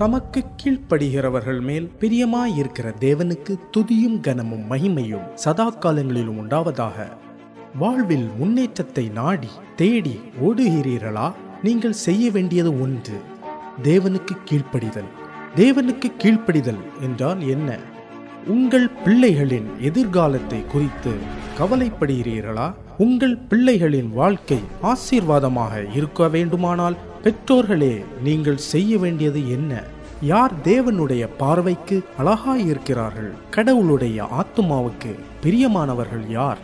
தமக்கு கீழ்ப்படுகிறவர்கள் மேல் பிரியமாயிருக்கிற தேவனுக்கு துதியும் கனமும் மகிமையும் சதா காலங்களிலும் உண்டாவதாக. வாழ்வில் முன்னேற்றத்தை நாடி தேடி ஓடுகிறீர்களா? நீங்கள் செய்ய வேண்டியது ஒன்று தேவனுக்கு கீழ்ப்படிதல். தேவனுக்கு கீழ்ப்படிதல் என்றால் என்ன? உங்கள் பிள்ளைகளின் எதிர்காலத்தை குறித்து கவலைப்படுகிறீர்களா? உங்கள் பிள்ளைகளின் வாழ்க்கை ஆசீர்வாதமாக இருக்க வேண்டுமானால் பெற்றோர்களே நீங்கள் செய்ய வேண்டியது என்ன? யார் தேவனுடைய பார்வைக்கு அழகாயிருக்கிறார்கள்? கடவுளுடைய ஆத்துமாவுக்கு பிரியமானவர்கள் யார்?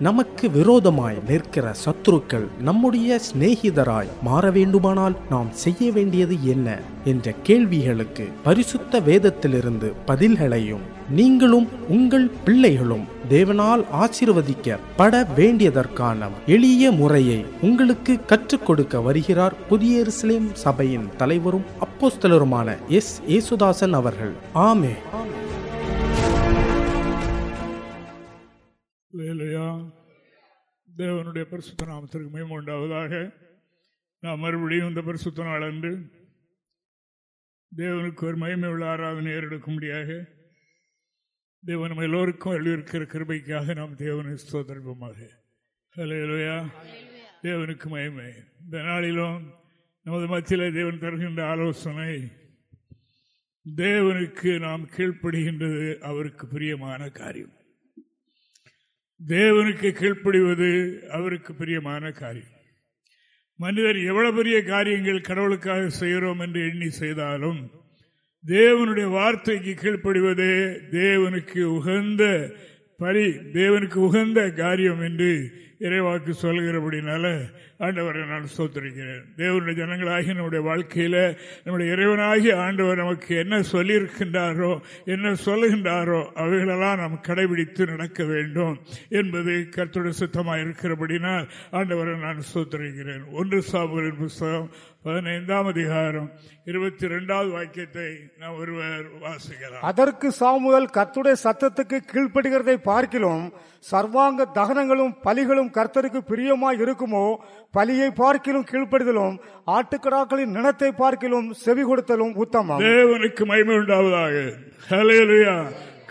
நமக்கு விரோதமாய் நிற்கிற சத்துருக்கள் நம்முடைய சிநேகிதராய் மாற வேண்டுமானால் நாம் செய்ய வேண்டியது என்ன? என்ற கேள்விகளுக்கு பரிசுத்த வேதத்திலிருந்து பதில்களையும் நீங்களும் உங்கள் பிள்ளைகளும் தேவனால் ஆசீர்வதிக்கப்பட வேண்டியதற்கான எளிய முறையை உங்களுக்கு கற்றுக் கொடுக்க வருகிறார் புதிய இஸ்லேம் சபையின் தலைவரும் அப்போஸ்தலருமான எஸ். ஏசுதாசன் அவர்கள். ஆமே வேலையா தேவனுடைய பரிசுத்த நாமத்திற்கு மேம்பு உண்டாவதாக. நாம் மறுபடியும் இந்த பரிசுத்த நாள் அன்று தேவனுக்கு ஒரு மகிமை உள்ள ஆராதனை ஏறெடுக்கும்படியாக தேவன் நம்ம எல்லோருக்கும் எழுதியிருக்கிற கிருபைக்காக நாம் தேவனை சோதரிப்போமாக ஹலேலுயா தேவனுக்கு மகிமை. இந்த நாளிலும் நமது மத்தியில் தேவன் தருகின்ற ஆலோசனை தேவனுக்கு நாம் கீழ்ப்படுகின்றது அவருக்கு பிரியமான காரியம். தேவனுக்கு கீழ்ப்படிவது அவருக்கு பிரியமான காரியம். மனிதர் எவ்வளவு பெரிய காரியங்கள் கடவுளுக்காக செய்கிறோம் என்று எண்ணி செய்தாலும் தேவனுடைய வார்த்தைக்கு கீழ்ப்படுவதே தேவனுக்கு உகந்த பரி தேவனுக்கு உகந்த காரியம் என்று இறைவாக்கு சொல்கிறபடினால ஆண்டவரை நான் சோத்தரிக்கிறேன் தேவனுடைய ஜனங்களாகி நம்முடைய வாழ்க்கையில் நம்முடைய இறைவனாகி ஆண்டவர் நமக்கு என்ன சொல்லியிருக்கின்றாரோ என்ன சொல்லுகின்றாரோ அவைகளெல்லாம் நாம் கடைபிடித்து நடக்க வேண்டும் என்பது கர்த்தருடைய சுத்தமாக இருக்கிறபடினால் ஆண்டவரை நான் சோத்தரிக்கிறேன் ஒன்று சாபுகளின் புஸ்தகம் பதினைந்தாம் அதிகாரம் இருபத்தி இரண்டாவது வாக்கியத்தை நாம் ஒருவர் வாசிக்கலாம். அதற்கு சாமுவேல் கத்துடைய சத்தத்துக்கு கீழ்ப்படுகிறதை பார்க்கிலும் சர்வாங்க தகனங்களும் பலிகளும் கர்த்தருக்கு பிரியமாய் இருக்குமோ? பலியை பார்க்கிலும் கீழ்ப்படுதலும் ஆட்டுக்கடாக்களின் நினத்தை பார்க்கிலும் செவி கொடுத்தலும் உத்தமம். தேவனுக்கு மகிமை உண்டாவதாக.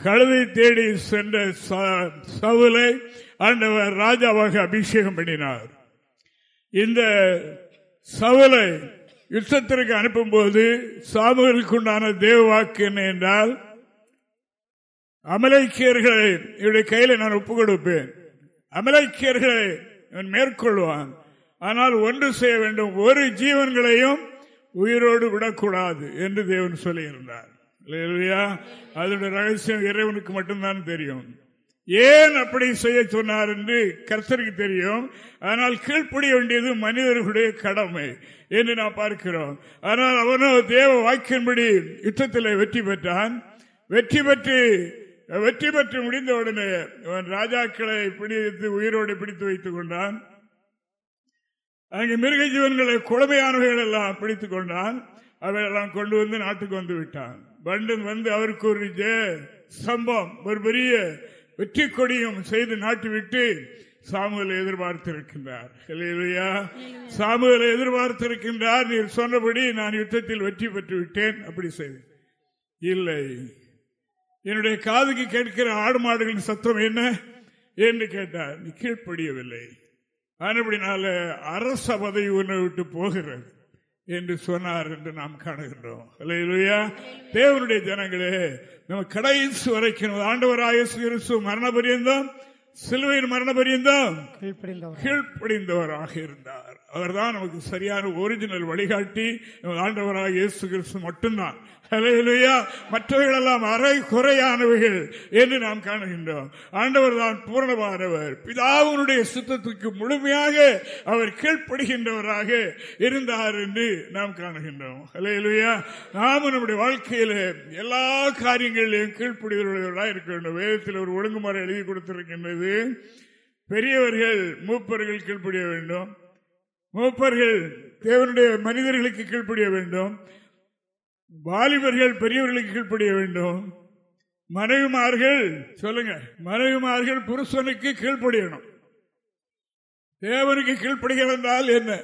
கழுதை தேடி சென்ற ச- சவுலை ஆண்டவர் ராஜாவாக அபிஷேகம் பண்ணினார். இந்த சவுலை யுத்தத்திற்கு அனுப்பும்போது போது உண்டான தேவவாக்கு என்ன என்றால் அமலைக்கியர்களை இவருடைய கையில நான் ஒப்புக் கொடுப்பேன் அமலைக்கியர்களை இவன் மேற்கொள்வான். ஆனால் ஒன்று செய்ய வேண்டும். ஒரு ஜீவன்களையும் உயிரோடு விடக்கூடாது என்று தேவன் சொல்லியிருந்தார். இல்லையா அதனுடைய ரகசியம் இறைவனுக்கு மட்டும்தான் தெரியும். ஏன் அப்படி செய்ய சொன்னார் என்று கர்த்தருக்கு தெரியும். ஆனால் கீழ்ப்படிய வேண்டியது மனிதர்களுடைய கடமை என்று நாம் பார்க்கிறோம். ஆனால் அவனோ தேவ வாக்கின்படி யுத்தத்தில் வெற்றி பெற்றான். வெற்றி பெற்று வெற்றி பெற்று முடிந்த உடனே அவன் ராஜாக்களை பிடித்து உயிரோடு பிடித்து வைத்துக் கொண்டான். அங்கே மிருக ஜீவன்களை கொடுமையானவைகள் எல்லாம் பிடித்துக் கொண்டான். அவையெல்லாம் கொண்டு வந்து நாட்டுக்கு வந்து விட்டான். பண்டன் வந்து அவருக்கு ஒரு ஜெய சம்பம் ஒரு பெரிய வெற்றி கொடியும் செய்து நாட்டு விட்டு சாமுவேலை எதிர்பார்த்திருக்கின்றார். இல்லையா சாமுவேலை எதிர்பார்த்திருக்கின்றார். நீர் சொன்னபடி நான் யுத்தத்தில் வெற்றி பெற்று விட்டேன். அப்படி செய்தேன் இல்லை. என்னுடைய காதுக்கு கேட்கிற ஆடு மாடுகளின் சத்தம் என்ன என்று கேட்டார். நீ கீழ்ப்படியவில்லை. ஆனபடினால அரச பதவி உன்னை விட்டு போகிறது என்று சொன்னார் என்று நாம் காணுகின்றோம். இல்லையா தேவனுடைய ஜனங்களே நம்ம கடைசி வரைக்கும் ஆண்டவராய கிறிஸ்து மரண பரியந்தம் சிலுவையின் மரண பரியந்தம் கீழ்ப்படிந்தவர். கீழ்ப்படிந்தவராக இருந்தார். அவர்தான் நமக்கு சரியான ஒரிஜினல் வழிகாட்டி. நமது ஆண்டவராக இயேசு கிறிஸ்து மட்டும்தான். ஹalleluya. மற்றவைகளெல்லாம் அரை குறையானவைகள் என்று நாம் காணுகின்றோம். ஆண்டவர் தான் பூரணமானவர். பிதாவினுடைய சுத்தத்துக்கு முழுமையாக அவர் கீழ்ப்படுகின்றவராக இருந்தார் என்று நாம் காணுகின்றோம். ஹalleluya. நாம நம்முடைய வாழ்க்கையில எல்லா காரியங்களிலும் கீழ்ப்படுகிறவர்களாக இருக்க வேண்டும். வேதத்தில் ஒரு ஒழுங்குமுறை எழுதி கொடுத்திருக்கின்றது. பெரியவர்கள் மூப்பர்கள் கீழ்ப்படிய வேண்டும். மூப்பர்கள் தேவனுடைய மனிதர்களுக்கு கீழ்ப்படிய வேண்டும். வாலிபர்கள் பெரியவர்களுக்கு கீழ்ப்படிய வேண்டும். மனைவிமார்கள் சொல்லுங்க மனைவிமார்கள் புருஷனுக்கு கீழ்ப்படியணும். தேவனுக்கு கீழ்ப்படுகிறால் என்ன?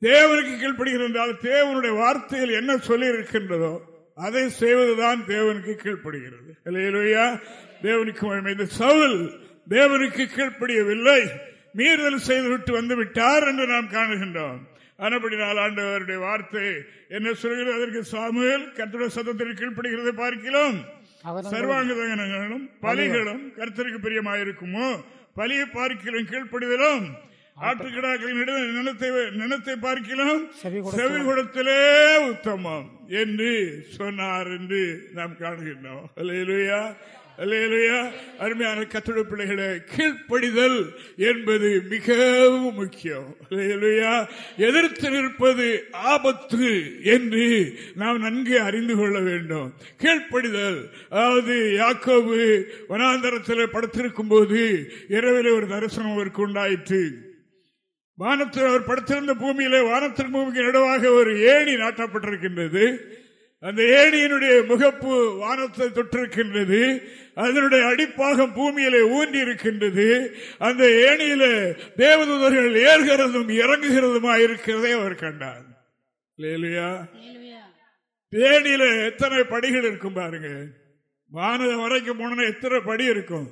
தேவனுக்கு கீழ்ப்படுகிறது என்றால் தேவனுடைய வார்த்தையில் என்ன சொல்லி இருக்கின்றதோ அதை செய்வதுதான் தேவனுக்கு கீழ்ப்படுகிறது. இல்லையா தேவனுக்கு இந்த சவுல் தேவனுக்கு கீழ்ப்படியவில்லை. மீறுதல் செய்துவிட்டு வந்து விட்டார் என்று நாம் காணுகின்றோம். ஆனபடினால் ஆண்டவருடைய வார்த்தை என்ன சொல்கிறது? அதற்கு சாமுவேல் கர்த்தருடைய சத்தத்திற்கு கீழ்ப்படுகிறதை பார்க்கிறோம். சர்வாங்க தகனங்களும் பலிகளும் கர்த்தருக்கு பிரியமாயிருக்குமோ? பலியை பார்க்கிறோம் கீழ்ப்படிதலும் ஆட்டுக்கிடாக்களின் நிலத்தை நிலத்தை பார்க்கலாம் செவி கொடுத்தலே உத்தமம் என்று சொன்னார் என்று நாம் காணுகின்றோம். அருமையான கத்தட பிள்ளைகளை கீழ்ப்படிதல் என்பது மிகவும் முக்கியம். அல்லேலூயா. எதிர்த்து நிற்பது ஆபத்து என்று நாம் நன்கு அறிந்து கொள்ள வேண்டும். கீழ்ப்படிதல். அதாவது யாக்கோபு வனாந்தரத்தில் படுத்திருக்கும் போது இரவில் ஒரு தரிசனம் அவருக்கு உண்டாயிற்று. வானத்தில் அவர் படுத்திருந்த பூமியிலே வானத்தின் பூமிக்கு நடுவாக ஒரு ஏணி நாட்டப்பட்டிருக்கின்றது. அந்த ஏணியினுடைய முகப்பு வானத்தை தொட்டிருக்கின்றது அதனுடைய அடிப்பாகம் பூமியிலே ஊன்றி இருக்கின்றது அந்த ஏணியில தேவதூதர்கள் ஏறுகிறதும் இறங்குகிறதுமா இருக்கிறதை அவர் கண்டார். இல்லையா ஏணியில எத்தனை படிகள் இருக்கும் பாருங்க. வானதம் வரைக்கும் போனா எத்தனை படி இருக்கும்?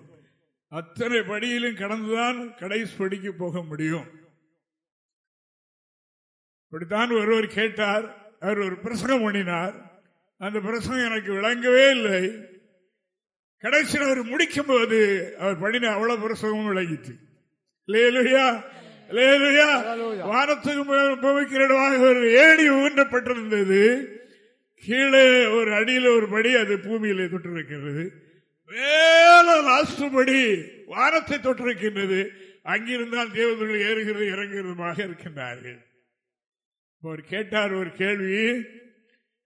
அத்தனை படியிலும் கடந்துதான் கடைசி படிக்கு போக முடியும். இப்படித்தான் ஒருவர் கேட்டார் அவர் ஒரு பிரசங்கம் பண்ணினார். அந்த பிரசங்கம் எனக்கு விளங்கவே இல்லை. கடைசியில் அவர் முடிக்கும் போது அவர் படின அவ்வளவு பிரசங்கமும் விளங்கிட்டு லேலுயா லேலுயா வானத்துக்கு பூமிக்கிறவாக ஒரு ஏணி ஊன்றப்பட்டிருந்தது. கீழே ஒரு அடியில் ஒரு படி அது பூமியிலே தொட்டிருக்கிறது. மேல லாஸ்ட் படி வானத்தை தொட்டிருக்கின்றது. அங்கிருந்தால் தேவதர்கள் ஏறுகிறது இறங்குகிறதுமாக இருக்கின்றார்கள். அவர் கேட்டார் ஒரு கேள்வி.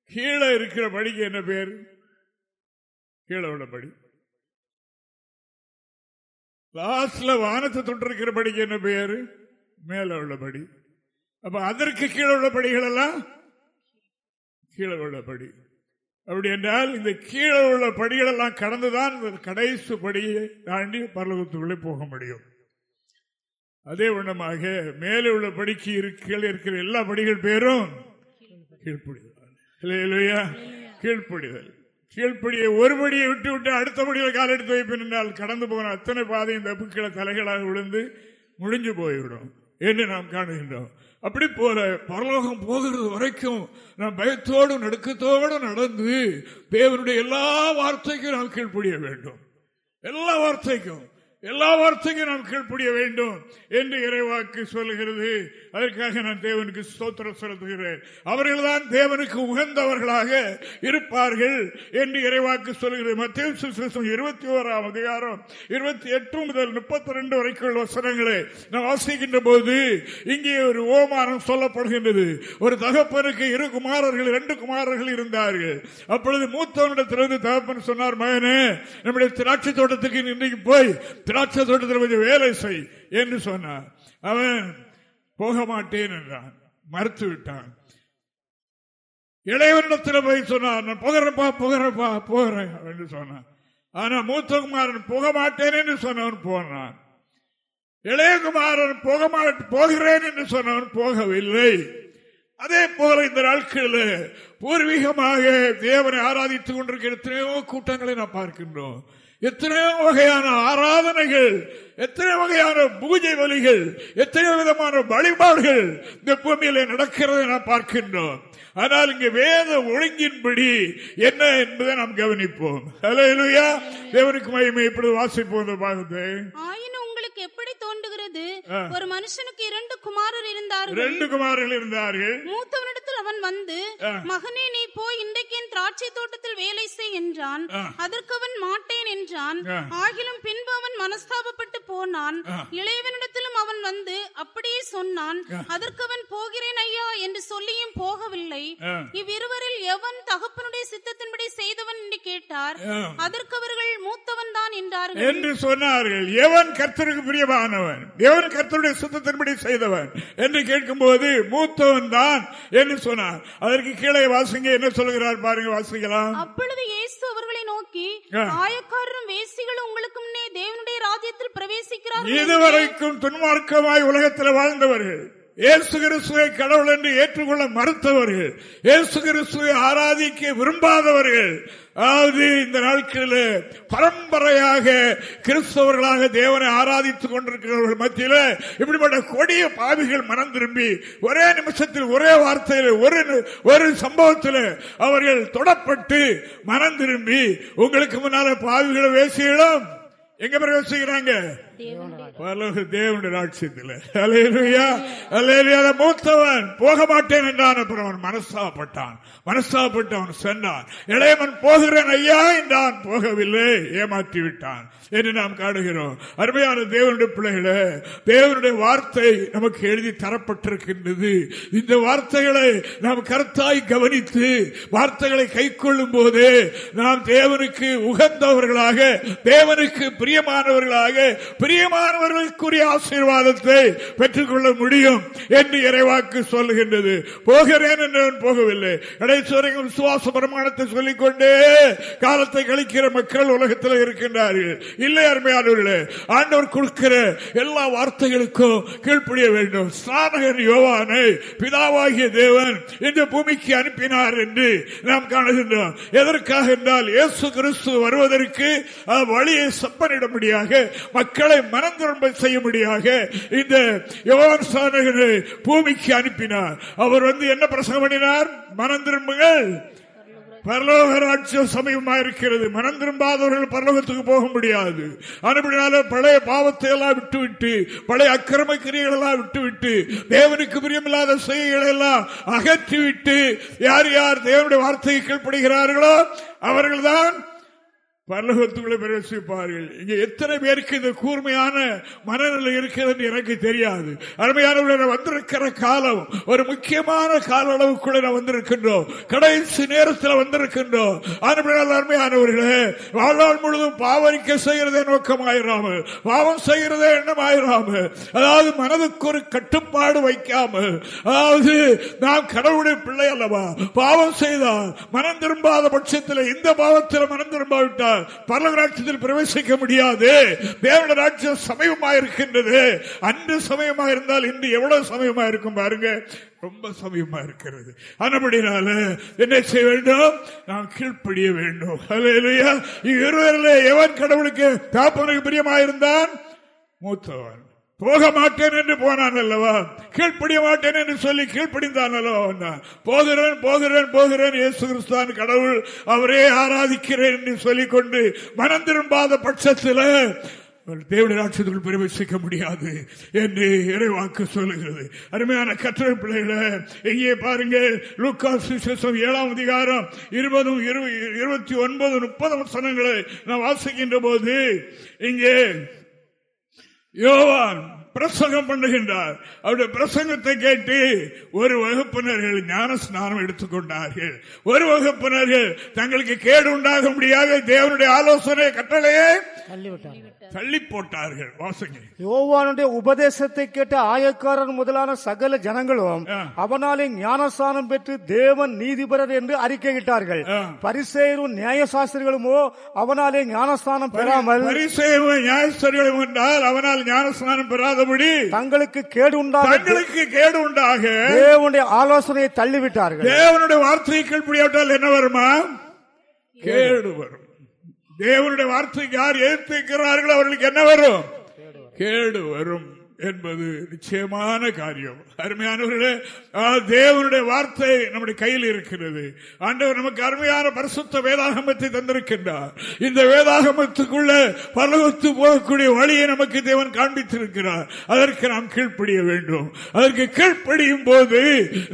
கீழே இருக்கிற படிக்கு என்ன பேர்? கீழே உள்ள படி. லாஸ்ட்ல வானத்தை தொட்டிருக்கிற படிக்கு என்ன பேர்? மேல உள்ள படி. அப்ப அதற்கு கீழே உள்ள படிகள் எல்லாம்? கீழே உள்ள படி. அப்படி என்றால் இந்த கீழே உள்ள படிகள் எல்லாம் கடந்துதான் இந்த கடைசி படியை தாண்டி பரலோகத்துக்குள்ளே போக முடியும். அதே வண்ணமாக மேலே உள்ள படிக்கு கீழே இருக்கிற எல்லா படிகள் பேரும் இல்லையா கீழ்ப்படிதல். கீழ்ப்படியை ஒருபடியை விட்டு விட்டு அடுத்த படியில் கால் எடுத்து வைப்பேன் என்றால் கடந்து போன அத்தனை பாதை இந்த புக்களை தலைகளாக விழுந்து முடிஞ்சு போய்விடும் என்று நாம் காணுகின்றோம். அப்படி போல பரலோகம் போகிறது வரைக்கும் நாம் பயத்தோடும் நடுக்கத்தோடும் நடந்து தேவனுடைய எல்லா வார்த்தைக்கும் நாம் கீழ்ப்படிய வேண்டும். எல்லா வார்த்தைக்கும் எல்லா வார்த்தைக்கும் நாம் கீழ்ப்படிய வேண்டும் என்று இறைவாக்கு சொல்லுகிறது அதற்காக நான் தேவனுக்கு ஸ்தோத்திரம் செலுத்துகிறேன் அவர்கள்தான் தேவனுக்கு உகந்தவர்களாக இருப்பார்கள் என்று இறைவாக்கு சொல்கிறேன் மத்திய இருபத்தி ஓராம் அதிகாரம் இருபத்தி எட்டு முதல் முப்பத்தி ரெண்டு வரைக்கும் வசனங்களை நாம் வாசிக்கின்ற போது இங்கே ஒரு ஓமானம் சொல்லப்படுகின்றது. ஒரு தகப்பனுக்கு இரு குமாரர்கள் இரண்டு குமாரர்கள் இருந்தார்கள். அப்பொழுது மூத்தவனிடத்திலிருந்து தகப்பன் சொன்னார் மகனே நம்முடைய திராட்சை தோட்டத்துக்கு இன்றைக்கு போய் திராட்சை தோட்டத்தில் கொஞ்சம் வேலை செய் என்று சொன்னார். அவன் போக மாட்டேன் என்றான். மறுத்து விட்டான் இளையவரிடத்தில் போய் சொன்னார் நான் புகிறப்பா புகிறப்பா போகிறேன் என்று சொன்னான். ஆனா மூத்தகுமாரன் போக மாட்டேன் என்று சொன்னவன் போனான். இளையகுமாரன் போக போகிறேன் என்று சொன்னவன் போகவில்லை. அதே போல இந்த நாட்களில் பூர்வீகமாக தேவனை ஆராதித்துக் கொண்டிருக்கிற எத்தனையோ கூட்டங்களை நாம் பார்க்கின்றோம். எத்தனையோ வகையான ஆராதனைகள் எத்தனை வகையான பூஜை வழிகள் எத்தனை விதமான வழிபாடுகள் இந்த பூமியில நடக்கிறதை நாம் பார்க்கின்றோம். ஆனால் இங்கே வேத ஒழுங்கின்படி என்ன என்பதை நாம் கவனிப்போம். தேவனுக்கு மகிமை இப்படி வாசிப்போம் இந்த பாகத்தை. தோன்றுகிறது ஒரு மனுஷனுக்கு இரண்டு குமாரர் இருந்தார்கள். ரெண்டு குமாரர்கள் இருந்தார்கள். மூத்தவனிடத்தில் அவன் வந்து மகனே நீ போய் இன்றைக்கு என் திராட்சை தோட்டத்தில் வேலை செய் என்றான். அதற்கு அவன் மாட்டேன் என்றான். ஆகிலும் பின்பு அவன் மனஸ்தாபப்பட்டு போனான். இளையவனிடத்திலும் அவன் வந்து அப்படியே சொன்னான் அதற்கு அவன் போகிறேன் ஐயா என்று சொல்லியும் போகவில்லை. இவ்விருவரில் எவன் தகப்பனுடைய சித்தத்தின்படி செய்தவன் என்று கேட்டார். அதற்கு அவர்கள் மூத்தவன் தான் என்றார்கள். என்று சொன்னார்கள். எவன் கர்த்தருக்கு பிரியமானவன்? எவன் கர்த்தருடைய சுத்தத்தின்படி செய்தவன். என்று கேட்கும் போது மூத்தவன் தான் என்று சொன்னார். அதற்கு கீழே வாசிங்க என்ன சொல்கிறார் பாருங்க வாசிக்கலாம். அப்பொழுது இயேசு அவர்களை நோக்கி ஆயக்காரரும் வேசிகளும் உங்களுக்கு முன்னே தேவனுடைய ராஜ்யத்தில் பிரவேசிக்கிறார்கள். இதுவரைக்கும் துன்மார்க்கமாய் உலகத்தில் வாழ்ந்தவர்கள். இயேசு கிறிஸ்துவை கடவுள் என்று ஏற்றுக்கொள்ள மறுத்தவர்கள் இயேசு கிறிஸ்துவை ஆராதிக்க விரும்பாதவர்கள் அதாவது இந்த நாட்களில் பரம்பரையாக கிறிஸ்தவர்களாக தேவனை ஆராதித்துக் கொண்டிருக்கிறவர்கள் மத்தியில் இப்படிப்பட்ட கொடிய பாவிகள் மனம் திரும்பி ஒரே நிமிஷத்தில் ஒரே வார்த்தையில் ஒரு ஒரு சம்பவத்தில் அவர்கள் தொடப்பட்டு மனம் திரும்பி உங்களுக்கு முன்னால பாவிகளை வேசிகளும் எங்க பிரவேசிக்கிறாங்க தேவனுடைய ராட்சியத்தில் மூத்தவன் போக மாட்டேன் என்றான். அப்புறம் அவன் மனசாப்பட்டான் மனசாப்பட்டு அவன் சென்றான் இளையவன் போகிறேன் ஐயா என்றான். போகவில்லை. ஏமாற்றி விட்டான் என்று நாம் காணுகிறோம். அருமையான தேவனுடைய பிள்ளைகளே தேவனுடைய வார்த்தை நமக்கு எழுதி தரப்பட்டிருக்கின்றது. இந்த வார்த்தைகளை நாம் கருத்தாய் கவனித்து வார்த்தைகளை கை கொள்ளும் போது நாம் தேவனுக்கு உகந்தவர்களாக தேவனுக்கு பிரியமானவர்களாக பிரியமானவர்களுக்குரிய ஆசீர்வாதத்தை பெற்றுக்கொள்ள முடியும் என்று இறைவாக்கு சொல்லுகின்றது. போகிறேன் என்று போகவில்லை. கடைசி விசுவாச பிரமாணத்தை சொல்லிக்கொண்டே காலத்தை கழிக்கிற மக்கள் உலகத்தில் இருக்கின்றார்கள். இல்லை அருமையானவர்களே ஆண்டவர் கொடுக்கிற எல்லா வார்த்தைகளுக்கும் கீழ்ப்படிய வேண்டும். ஸ்நானகர் யோவானை பிதாவாகிய தேவன் இந்த பூமிக்கு அனுப்பினார் என்று நாம் காணுகின்றோம். எதற்காக என்றால் இயேசு கிறிஸ்து வருவதற்கு வழியை செப்பனிடும்படியாக மக்களை மனம் திரும்ப செய்யும்படியாக இந்த யோவான் பூமிக்கு அனுப்பினார். அவர் வந்து என்ன பிரசங்கம் பண்ணினார்? மனம் திரும்புங்கள் பரலோக ராட்சியம் சமயமா இருக்கிறது. மனம் திரும்பாதவர்கள் பரலோகத்துக்கு போக முடியாது. அதுபடினால பழைய பாவத்தை எல்லாம் விட்டுவிட்டு பழைய அக்கிரம கிரிகள் எல்லாம் விட்டுவிட்டு தேவனுக்கு பிரியமில்லாத செய்திகளை எல்லாம் அகற்றிவிட்டு யார் யார் தேவனுடைய வார்த்தையை கீழ்படுகிறார்களோ அவர்கள்தான் பரலோகத்துக்குள்ளே பிரவேசிப்பார்கள். இங்க எத்தனை பேருக்கு இந்த கூர்மையான மனநிலை இருக்கிறது எனக்கு தெரியாது. அருமையானவர்கள் வந்திருக்கிற காலம் ஒரு முக்கியமான கால அளவுக்குள்ள வந்திருக்கின்றோம். கடைசி நேரத்தில் வந்திருக்கின்றோம். அருமையானவர்களே வாழ்நாள் முழுதும் பாவரிக்க செய்கிறதே நோக்கமாயிராமல் பாவம் செய்கிறதே எண்ணமாயிராமல் அதாவது மனதுக்கு ஒரு கட்டுப்பாடு வைக்காமல் அதாவது நாம் கடவுளுடைய பிள்ளை அல்லவா? பாவம் செய்தால் மனம் திரும்பாத பட்சத்தில் இந்த பாவத்தில் மனம் திரும்பாவிட்டால் பரலராட்சியத்தில் பிரவேசிக்க முடியாது. தேவன ராட்சியம் சமயமா இருக்கின்றது அன்று சமயமா இருந்தால் இன்று எவ்வளவு சமயமா இருக்கும் பாருங்க. ரொம்ப சமயமா இருக்கிறது அனபடினால என்ன செய்ய வேண்டும்? நாம் கீழ்ப்படிய வேண்டும். இருவரில் எவன் கடவுளுக்கு தாப்பனுக்கு பிரியமாயிருந்தான்? மூத்தவன். போக மாட்டேன் என்று போனான் அல்லவா? கீழ்ப்படிய மாட்டேன் என்று சொல்லி கீழ்ப்படிந்தான் அல்லவா போகிறேன் போகிறேன் போகிறேன் இயேசு கிறிஸ்தான் கடவுள் அவரே ஆராதிக்கிறேன் என்று சொல்லிக்கொண்டு மனம் திரும்பாத பட்சத்தில் தேவடைய பிரவேசிக்க முடியாது என்று இறைவாக்கு சொல்லுகிறது. அருமையான கற்ற பிள்ளைகளை எங்கே பாருங்க லூக்கா சுசேஷம் ஏழாம் அதிகாரம் இருபதும் இருபத்தி ஒன்பது முப்பது வசனங்களை நான் வாசிக்கின்ற போது இங்கே யோவான் பிரசங்கம் பண்ணுகின்றார். அவருடைய பிரசங்கத்தை கேட்டு ஒரு வகுப்பினர்கள் ஞான ஸ்நானம் எடுத்துக்கொண்டார்கள். ஒரு வகுப்பினர்கள் தங்களுக்கு கேடு உண்டாக முடியாத தேவனுடைய ஆலோசனை கட்டளையே தள்ளி போட்டார்கள். யோவானுடைய உபதேசத்தை கேட்ட ஆயக்காரர் முதலான சகல ஜனங்களும் அவனாலே ஞானஸ்தானம் பெற்று தேவன் நீதிபரர் என்று அறிக்கையிட்டார்கள். பரிசெயரும் நியாயசாஸ்திரிகளுமோ அவனாலே ஞானஸ்தானம் பெறாமல் பரிசெயரும் நியாயசாஸ்திரிகளும் என்றால் அவனால் ஞானஸ்தானம் பெறாதபடி தங்களுக்கு கேடு உண்டாக தங்களுக்கு கேடு உண்டாக தேவனுடைய ஆலோசனையை தள்ளிவிட்டார்கள். தேவனுடைய வார்த்தையை கீழ்படியாவிட்டால் என்ன வருமா? கேடு வரும். தேவனுடைய வார்த்தைக்கு யார் எதிர்த்திருக்கிறார்கள் அவர்களுக்கு என்ன வரும்? கேடு வரும். என்பது நிச்சயமான காரியம். அருமையானவர்களே தேவனுடைய வார்த்தை நம்முடைய கையில் இருக்கிறது. ஆண்டவர் நமக்கு அருமையான பரிசுத்த வேதாகமத்தை தந்திருக்கின்றார். இந்த வேதாகமத்துக்குள்ள பலவத்து போகக்கூடிய வழியை நமக்கு தேவன் காண்பித்திருக்கிறார். அதற்கு நாம் கீழ்ப்படிய வேண்டும். அதற்கு கீழ்ப்படியும் போது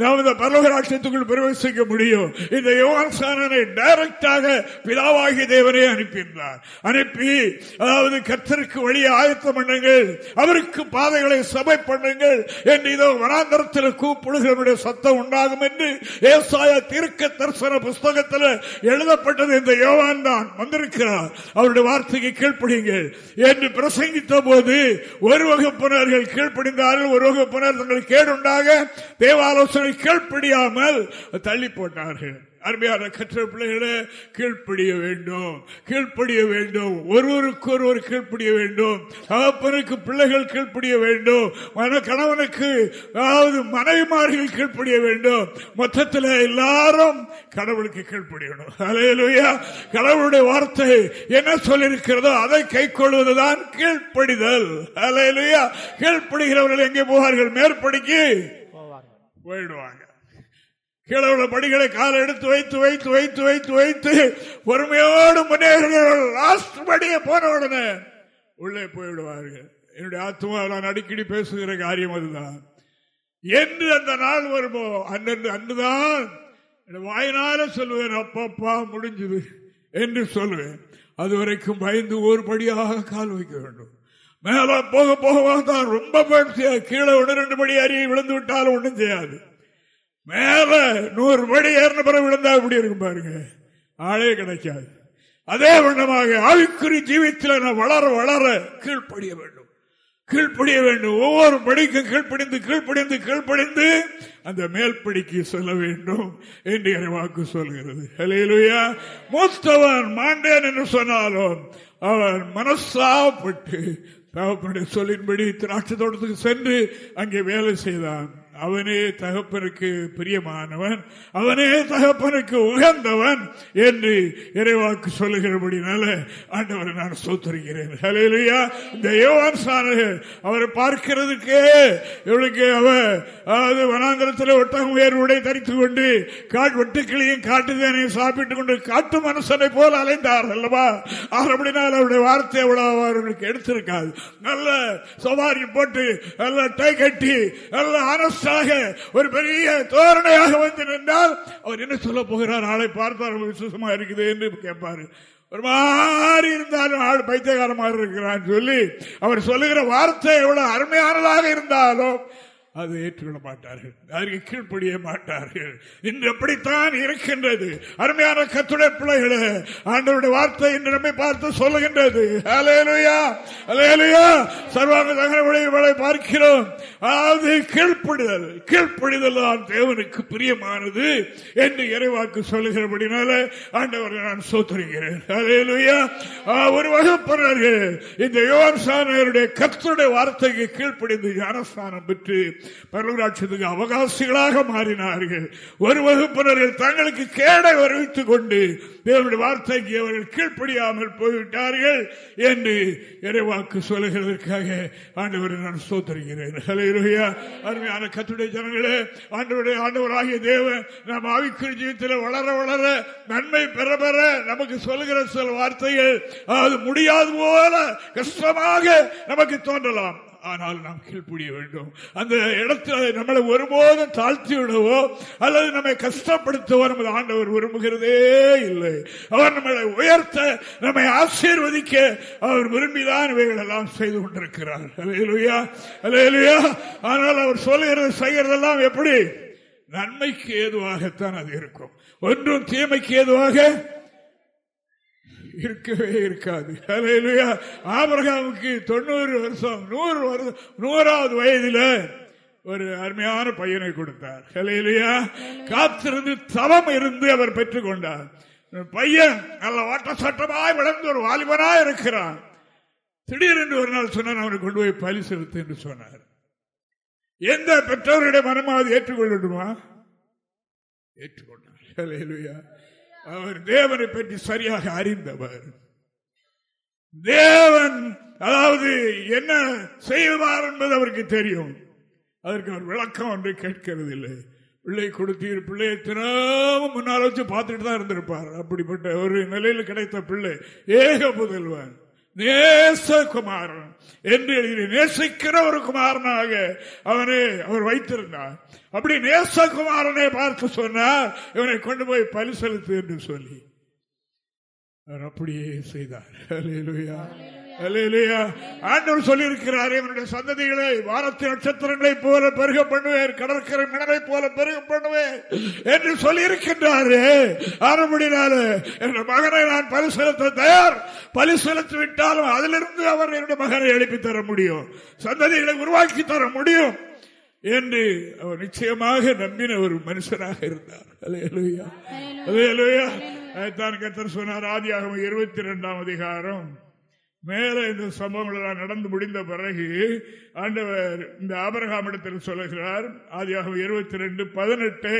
நாம் இந்த பரலோகராட்சத்துக்குள் பிரவேசிக்க முடியும். இந்த யோகாசானனை டைரக்டாக பிதாவாகி தேவனே அனுப்பியிருந்தார். அனுப்பி அதாவது கத்தருக்கு வழியை ஆயத்த பண்ணுங்கள். அவருக்கு பாதைகளை சபை பண்ணுங்கள் என்று இதோ வனாந்தரத்தில் கூப்பிடுகளுடைய சத்தம் உண்டாகும் என்று ஏசாய தீர்க்க தரிசன புஸ்தகத்தில் எழுதப்பட்டது இந்த யோவான் தான். வந்திருக்கிறார். அவருடைய வார்த்தைக்கு கீழ்ப்படியுங்கள் என்று பிரசங்கித்த போது ஒரு வகுப்பினர்கள் கீழ்ப்படிந்தார்கள். ஒரு வகுப்பினர் தங்கள் கேடுண்டாக தேவாலோசனை கீழ்ப்படியாமல் தள்ளி போட்டார்கள். அருமையான கற்ற பிள்ளைகளே கீழ்ப்படிய வேண்டும். கீழ்ப்படிய வேண்டும். ஒருவருக்கு ஒருவர் கீழ்ப்படிய வேண்டும். தகப்பனுக்கு பிள்ளைகள் கீழ்ப்படிய வேண்டும். மன கணவனுக்கு அதாவது மனைவிமார்கள் கீழ்ப்படிய வேண்டும். மொத்தத்தில் எல்லாரும் கடவுளுக்கு கீழ்ப்படியணும். அலையலுயா கடவுளுடைய வார்த்தை என்ன சொல்லியிருக்கிறதோ அதை கை கொள்வதுதான் கீழ்ப்படிதல். அலையலுயா கீழ்ப்படுகிறவர்கள் எங்கே போவார்கள்? மேற்படிக்கு போயிடுவாங்க. கீழே உள்ள படிகளை காலை எடுத்து வைத்து வைத்து வைத்து வைத்து வைத்து பொறுமையோடு முன்னேறுகிறார்கள் லாஸ்ட் படியை போன உடனே உள்ளே போய்விடுவார்கள். என்னுடைய ஆத்மா நான் அடிக்கடி பேசுகிற காரியம் அதுதான். என்று அந்த நாள் வருமோ? அன்று அன்றுதான். வாயினால சொல்லுவேன் அப்பப்பா முடிஞ்சது என்று சொல்லுவேன். அதுவரைக்கும் பயந்து ஒரு படியாக கால் வைக்க வேண்டும். மேல போக போக தான் ரொம்ப கீழே ஒன்று ரெண்டு படி அறிய விழுந்து விட்டாலும் ஒன்றும் செய்யாது. மேல நூறு மணி ஏறின பிறகு விழுந்தா இப்படி இருக்கும் பாருங்க? ஆளே கிடைக்காது. அதே வண்ணமாக ஆவிக்குறி ஜீவித்தில் நான் வளர வளர கீழ்ப்படிய வேண்டும். கீழ்ப்படிய வேண்டும். ஒவ்வொரு படிக்கும் கீழ்ப்படிந்து கீழ்ப்படிந்து கீழ்ப்படிந்து அந்த மேல்படிக்கு சொல்ல வேண்டும் என்று என வாக்கு சொல்கிறது. அலையிலுயா மூத்தவன் மாண்டேன் என்று சொன்னாலும் அவன் மனசாப்பட்டு தகப்பனுடைய சொல்லின்படி திராட்சை தோட்டத்துக்கு சென்று அங்கே வேலை செய்தான். அவனே தகப்பனுக்கு பிரியமானவன் அவனே தகப்பனுக்கு உகந்தவன் என்று இறைவாக்கு சொல்லுகிறபடினால ஆண்டவரை நான் சோத்தரிக்கிறேன் இந்த யோவான் சாரகர் அவரை பார்க்கிறதுக்கே இவளுக்கு அவர் அதாவது வனாந்திரத்தில் ஒட்டகம் வேறு உடை தரித்து கொண்டு காட் வெட்டுக்கிளியும் காட்டுதேனையும் சாப்பிட்டுக் கொண்டு காட்டு மனுஷனை போல அலைந்தார் அல்லவா? அப்படினால் அவருடைய வார்த்தை அவ்வளவு அவர்களுக்கு எடுத்திருக்காது. நல்ல சவாரி போட்டு நல்ல டை கட்டி நல்ல ஆனஸ்ட் எதிராக ஒரு பெரிய தோரணையாக வந்து நின்றால் அவர் என்ன சொல்ல போகிறார்? ஆளை பார்த்தால் விசுவசமா இருக்குது என்று கேட்பாரு. ஒரு மாதிரி இருந்தாலும் ஆள் பைத்தியகாரமாக இருக்கிறான் சொல்லி அவர் சொல்லுகிற வார்த்தை எவ்வளவு அருமையானதாக இருந்தாலும் அதை ஏற்றுக்கொள்ள மாட்டார்கள். அதற்கு கீழ்ப்படிய மாட்டார்கள். இன்று எப்படித்தான் இருக்கின்றது. அருமையான கத்துடைய பிள்ளைகளே ஆண்டவருடைய வார்த்தை இன்று நம்மை பார்த்து சொல்லுகின்றது. சர்வாங்க பார்க்கிறோம். அதாவது கீழ்ப்படிதல். கீழ்ப்படிதல் தான் தேவனுக்கு பிரியமானது என்று இறைவாக்கு சொல்லுகிறபடினால ஆண்டவரை நான் சோத்துருகிறேன் அலையலுயா ஒரு வகுப்பினர்கள் இந்த யோன் கத்துடைய வார்த்தைக்கு கீழ்ப்படிந்து ஞானஸ்தானம் பெற்று பரலூராட்சத்துக்கு அவகாசிகளாக மாறினார்கள். ஒரு வகுப்பினர்கள் தங்களுக்கு கேடை வருவித்துக் கொண்டு தேவனுடைய வார்த்தைக்கு அவர்கள் கீழ்ப்படியாமல் போய்விட்டார்கள் என்று இறைவாக்கு சொல்லுகிறதற்காக ஆண்டவரை நான் சோத்தருகிறேன் அருமையான கத்துடைய ஜனங்களே ஆண்டவருடைய ஆண்டவராகிய தேவன் நாம் ஆவிக்குறி ஜீவத்தில் வளர வளர நன்மை பெற பெற நமக்கு சொல்லுகிற சில வார்த்தைகள் அது முடியாது போல கஷ்டமாக நமக்கு தோன்றலாம். ஆனால் நாம் கீழ்ப்புடிய வேண்டும். அந்த இடத்துல நம்மளை ஒருபோதும் தாழ்த்தி விடவோ அல்லது நம்மை கஷ்டப்படுத்தவோ நமது ஆண்டவர் விரும்புகிறதே இல்லை. அவர் நம்மளை உயர்த்த நம்மை ஆசீர்வதிக்க அவர் விரும்பிதான் இவைகள் எல்லாம் செய்து கொண்டிருக்கிறார். அலையலுயா அலையலுயா. ஆனால் அவர் சொல்லுகிறது செய்கிறதெல்லாம் எப்படி? நன்மைக்கு ஏதுவாகத்தான் அது இருக்கும். ஒன்றும் தீமைக்கு ஏதுவாக இருக்கவே இருக்காது. ஆபரகாமுக்கு தொண்ணூறு வருஷம் நூறு வருஷம் நூறாவது வயதில் ஒரு அருமையான பையனை கொடுத்தார். ஹலையிலையா காத்திருந்து தவம் இருந்து அவர் பெற்றுக் கொண்டார். பையன் நல்ல ஓட்ட சட்டமாய் வளர்ந்து ஒரு வாலிபனாய் இருக்கிறான். திடீரென்று ஒரு நாள் சொன்னார் அவனை கொண்டு போய் பலி செலுத்து என்று சொன்னார். எந்த பெற்றோருடைய மனமாவது ஏற்றுக்கொள்ளட்டுமா? ஏற்றுக்கொண்டார். அவர் தேவனை பற்றி சரியாக அறிந்தவர். தேவன் அதாவது என்ன செய்வார் என்பது அவருக்கு தெரியும். அதற்கு அவர் விளக்கம் ஒன்று கேட்கிறது இல்லை பிள்ளை கொடுத்தீர் பிள்ளையை தினமும் முன்னால் வச்சு பார்த்துட்டு தான் இருந்திருப்பார். அப்படிப்பட்ட ஒரு நிலையில் கிடைத்த பிள்ளை ஏக புதல்வன். நேசகுமாரன் என்று எழுதி நேசிக்கிற ஒரு குமாரனாக அவனை அவர் வைத்திருந்தார். அப்படி நேசகுமாரனை பார்த்து சொன்னார் இவனை கொண்டு போய் பலி செலுத்து என்று சொல்லி. அவர் அப்படியே செய்தார். ஆண்டவர் சொல்லி இருக்கிறார் என்னுடைய சந்ததிகளை வானத்தின் நட்சத்திரங்களை போல பெருக பண்ணுவேன் கடற்கரை மினரை போல பெருக பண்ணுவேன் என்று சொல்லி இருக்கின்றாரு ஆரம்படினால என் மகனை நான் பலி செலுத்த தயார். பலி செலுத்தி விட்டாலும் அதிலிருந்து அவர் என்னுடைய மகனை எழுப்பி தர முடியும். சந்ததிகளை உருவாக்கி தர முடியும் என்று அவர் நிச்சயமாக நம்பின ஒரு மனுஷனாக இருந்தார். அலையலுயா அலையலுயா தான் கத்தர் சொன்னார். ஆதியாகவும் இருபத்தி இரண்டாம் அதிகாரம். மேல இந்த சம்பவங்கள் எல்லாம் நடந்து முடிந்த பிறகு ஆண்டவர் இந்த ஆபரகாமிடத்தில் சொல்லுகிறார் ஆதியாகவும் இருபத்தி ரெண்டு பதினெட்டை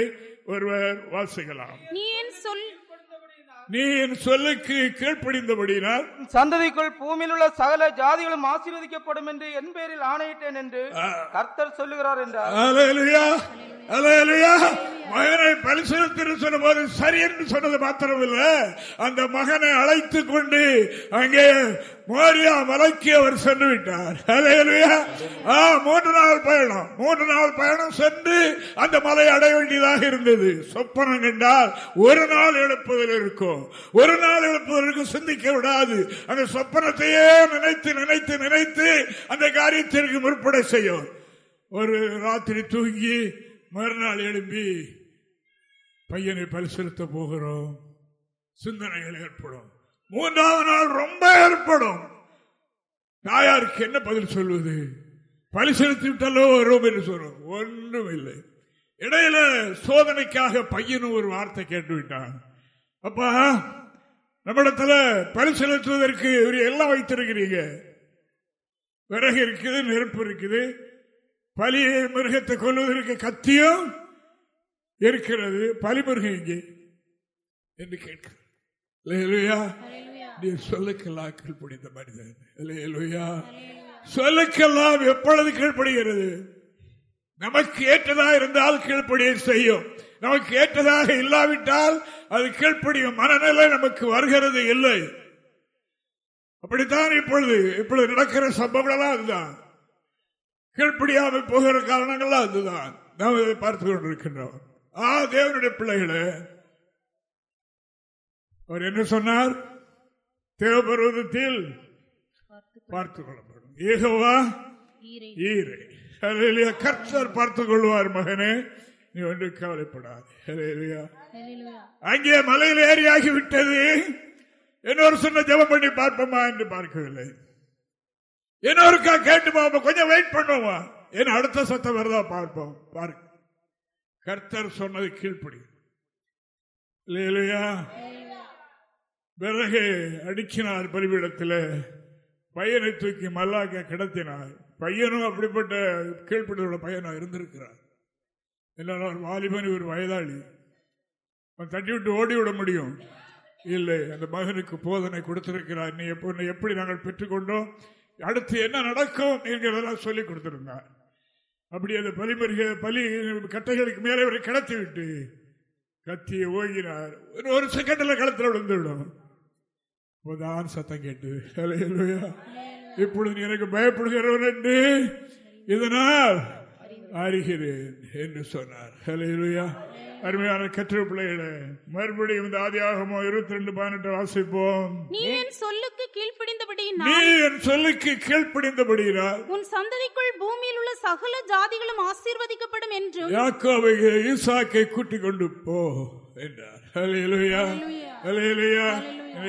ஒருவர் வாசிக்கலாம். நீ என் சொல் நீ என் சொல்லுக்கு கீழ்ப்படிந்தபடினால் சந்ததிக்குள் பூமியில் உள்ள சகல ஜாதிகளும் ஆசீர்வதிக்கப்படும் என்று என் பேரில் ஆணையிட்டேன் என்று கர்த்தர் சொல்லுகிறார் என்றார். மகனை பரிசீலித்து சொன்ன போது சரி என்று சொன்னது மாத்திரமில்ல. அந்த மகனை அழைத்து கொண்டு அங்கே மோரியா மலைக்கு அவர் சென்று விட்டார். ஆ மூன்று நாள் பயணம். மூன்று நாள் பயணம் சென்று அந்த மலை அடைய வேண்டியதாக இருந்தது. சொப்பனம் கண்டால் ஒரு நாள் எழுப்புதல் இருக்கும். ஒரு நாள் எழுப்புவதற்கு சிந்திக்க விடாது. அந்த சொப்பனத்தையே நினைத்து நினைத்து நினைத்து அந்த காரியத்திற்கு முற்பட செய்யும். ஒரு ராத்திரி தூங்கி மறுநாள் எழும்பி பையனை பரிசெலுத்த போகிறோம். சிந்தனைகள் ஏற்படும். மூன்றாவது நாள் ரொம்ப ஏற்படும். தாயாருக்கு என்ன பதில் சொல்வது? பரிசீலித்து விட்டாலோ வரும் என்று சொல்றோம். ஒன்றும் இல்லை இடையில சோதனைக்காக பையனும் ஒரு வார்த்தை கேட்டு விட்டான் அப்பா நம்மிடத்துல பரிசீலித்துவதற்கு இவர் எல்லாம் வைத்திருக்கிறீங்க. விறகு இருக்குது நெருப்பு இருக்குது. பலி மிருகத்தை கொள்வதற்கு கத்தியும் இருக்கிறது. பலிமிருகம் இங்கே என்று கேட்கிறேன் நீ சொல்லுக்கெல்லாம் கீழ்ப்படிந்த மனிதன். இல்லையா சொல்லுக்கெல்லாம் எப்பொழுது கீழ்ப்படுகிறது? நமக்கு ஏற்றதா இருந்தால் கீழ்ப்படிய செய்யும். நமக்கு ஏற்றதாக இல்லாவிட்டால் அது கீழ்ப்படியும் மனநிலை நமக்கு வருகிறது இல்லை. அப்படித்தான் இப்பொழுது இப்பொழுது நடக்கிற சம்பவங்கள்லாம் அதுதான். கீழ்ப்படியாமல் போகிற காரணங்கள்லாம் அதுதான். நாம் இதை பார்த்து கொண்டிருக்கின்றோம். ஆ தேவனுடைய பிள்ளைகளே. அவர் என்ன சொன்னார்? தேவபருவத்தில் பார்த்துக் கொள்ளப்படும் ஏகவா? ஈரை. கர்த்தர் பார்த்துக் கொள்வார் மகனே. நீ ஒன்று கவலைப்படாது. அங்கே மலையில் ஏறியாகி விட்டது இன்னொரு சொன்ன ஜபம் பண்ணி பார்ப்போமா என்று பார்க்கவில்லை. இன்னொருக்கா கேட்டு பார்ப்போம் கொஞ்சம் வெயிட் பண்ணுவோமா? ஏன் அடுத்த சத்தம் வருதா பார்ப்போம். பார்க்க கர்த்தர் சொன்னது கீழ்ப்படி இல்லையா பிறகு அடிக்கினார் பலிபீடத்தில். பையனை தூக்கி மல்லாக்க கிடத்தினார். பையனும் அப்படிப்பட்ட கீழ்ப்பட்டதோட பையனாக இருந்திருக்கிறார். இல்லைன்னா ஒரு வாலிபன் ஒரு வயதாளி. தட்டி விட்டு ஓடி விட முடியும். இல்லை அந்த மகனுக்கு போதனை கொடுத்திருக்கிறார். நீ எப்போ எப்படி நாங்கள் பெற்றுக்கொண்டோம்? அடுத்து என்ன நடக்கும் என்கிறதெல்லாம் சொல்லி கொடுத்திருந்தார். அப்படி அந்த பலிமருக பலி கட்டைகளுக்கு மேலே ஒரு கிடத்தி விட்டு கத்தியை ஓகினார் ஒரு செகண்டில் களத்தில் விழுந்துவிடும். தான் சத்தம் கேட்டு இப்பொழுது எனக்கு பயப்படுகிறவர் என்று இதனால் அறிகிறேன் என்று சொன்னார். ஹலையா அருமையான கற்று பிள்ளைகளே மறுபடியும் இந்த ஆதியாகமோ இருபத்தி ரெண்டு பதினெட்டு வாசிப்போம். நீ என் சொல்லுக்கு கீழ்ப்படிந்தபடி நீ என் சொல்லுக்கு கீழ்ப்படிந்தபடியினால் உன் சந்ததிக்குள் பூமியில் உள்ள சகல ஜாதிகளும் ஆசீர்வதிக்கப்படும் என்றும் யாக்கோவை ஈசாக்கை கூட்டிக் கொண்டு போ என்றார்.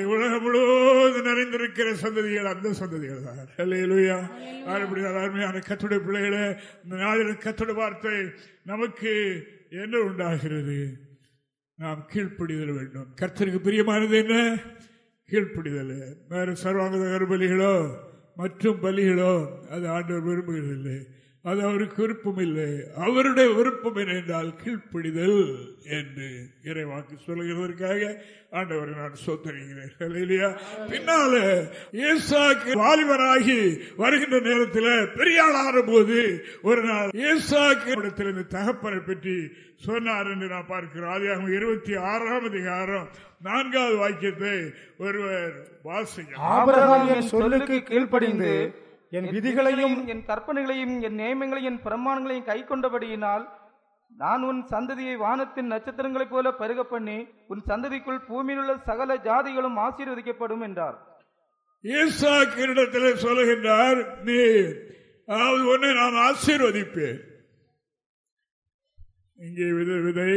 உலகம் முழுவதும் நிறைந்திருக்கிற சந்ததிகள் அந்த சந்ததிகள் தான் அருமையான கத்துடைய பிள்ளைகளே இந்த நாளில் கத்துடைய வார்த்தை நமக்கு என்ன உண்டாகிறது? நாம் கீழ்ப்படிதல் வேண்டும். கர்த்தருக்கு பிரியமானது என்ன? கீழ்ப்படிதல். வேறு சர்வாங்க பலிகளோ மற்றும் பலிகளோ அது ஆண்டவர் விரும்புகிறதில்லை. அது அவருக்கு விருப்பம் இல்லை. அவருடைய விருப்பம் என்றால் கீழ்ப்பிடிதல் என்று இறைவாக்கு சொல்லுகிறதற்காக ஆண்டவரை நான் சொத்தரிகிறேன் இல்லையா பின்னால ஈசாக்கு வாலிபராகி வருகின்ற நேரத்தில் பெரியாளான போது ஒரு நாள் ஈசாக்கு இடத்தில் இந்த தகப்பனை பற்றி சொன்னார் என்று நான் பார்க்கிறோம். ஆதியாகும் இருபத்தி ஆறாம் அதிகாரம் நான்காவது வாக்கியத்தை ஒருவர் வாசிக்க சொல்லுக்கு கீழ்ப்படிந்து என் விதிகளையும் என் கற்பனைகளையும் என் நியமங்களையும் என் பிரமாணங்களையும் கை கொண்டபடியினால் நான் உன் சந்ததியை வானத்தின் நட்சத்திரங்களைப் போல பருக பண்ணி உன் சந்ததிக்குள் பூமியில் உள்ள சகல ஜாதிகளும் ஆசீர்வதிக்கப்படும் என்றார். ஈசாக்கிரிடத்தில் சொல்லுகின்றார் நீ அதாவது ஒன்னை நான் ஆசீர்வதிப்பேன். இங்கே விதை விதை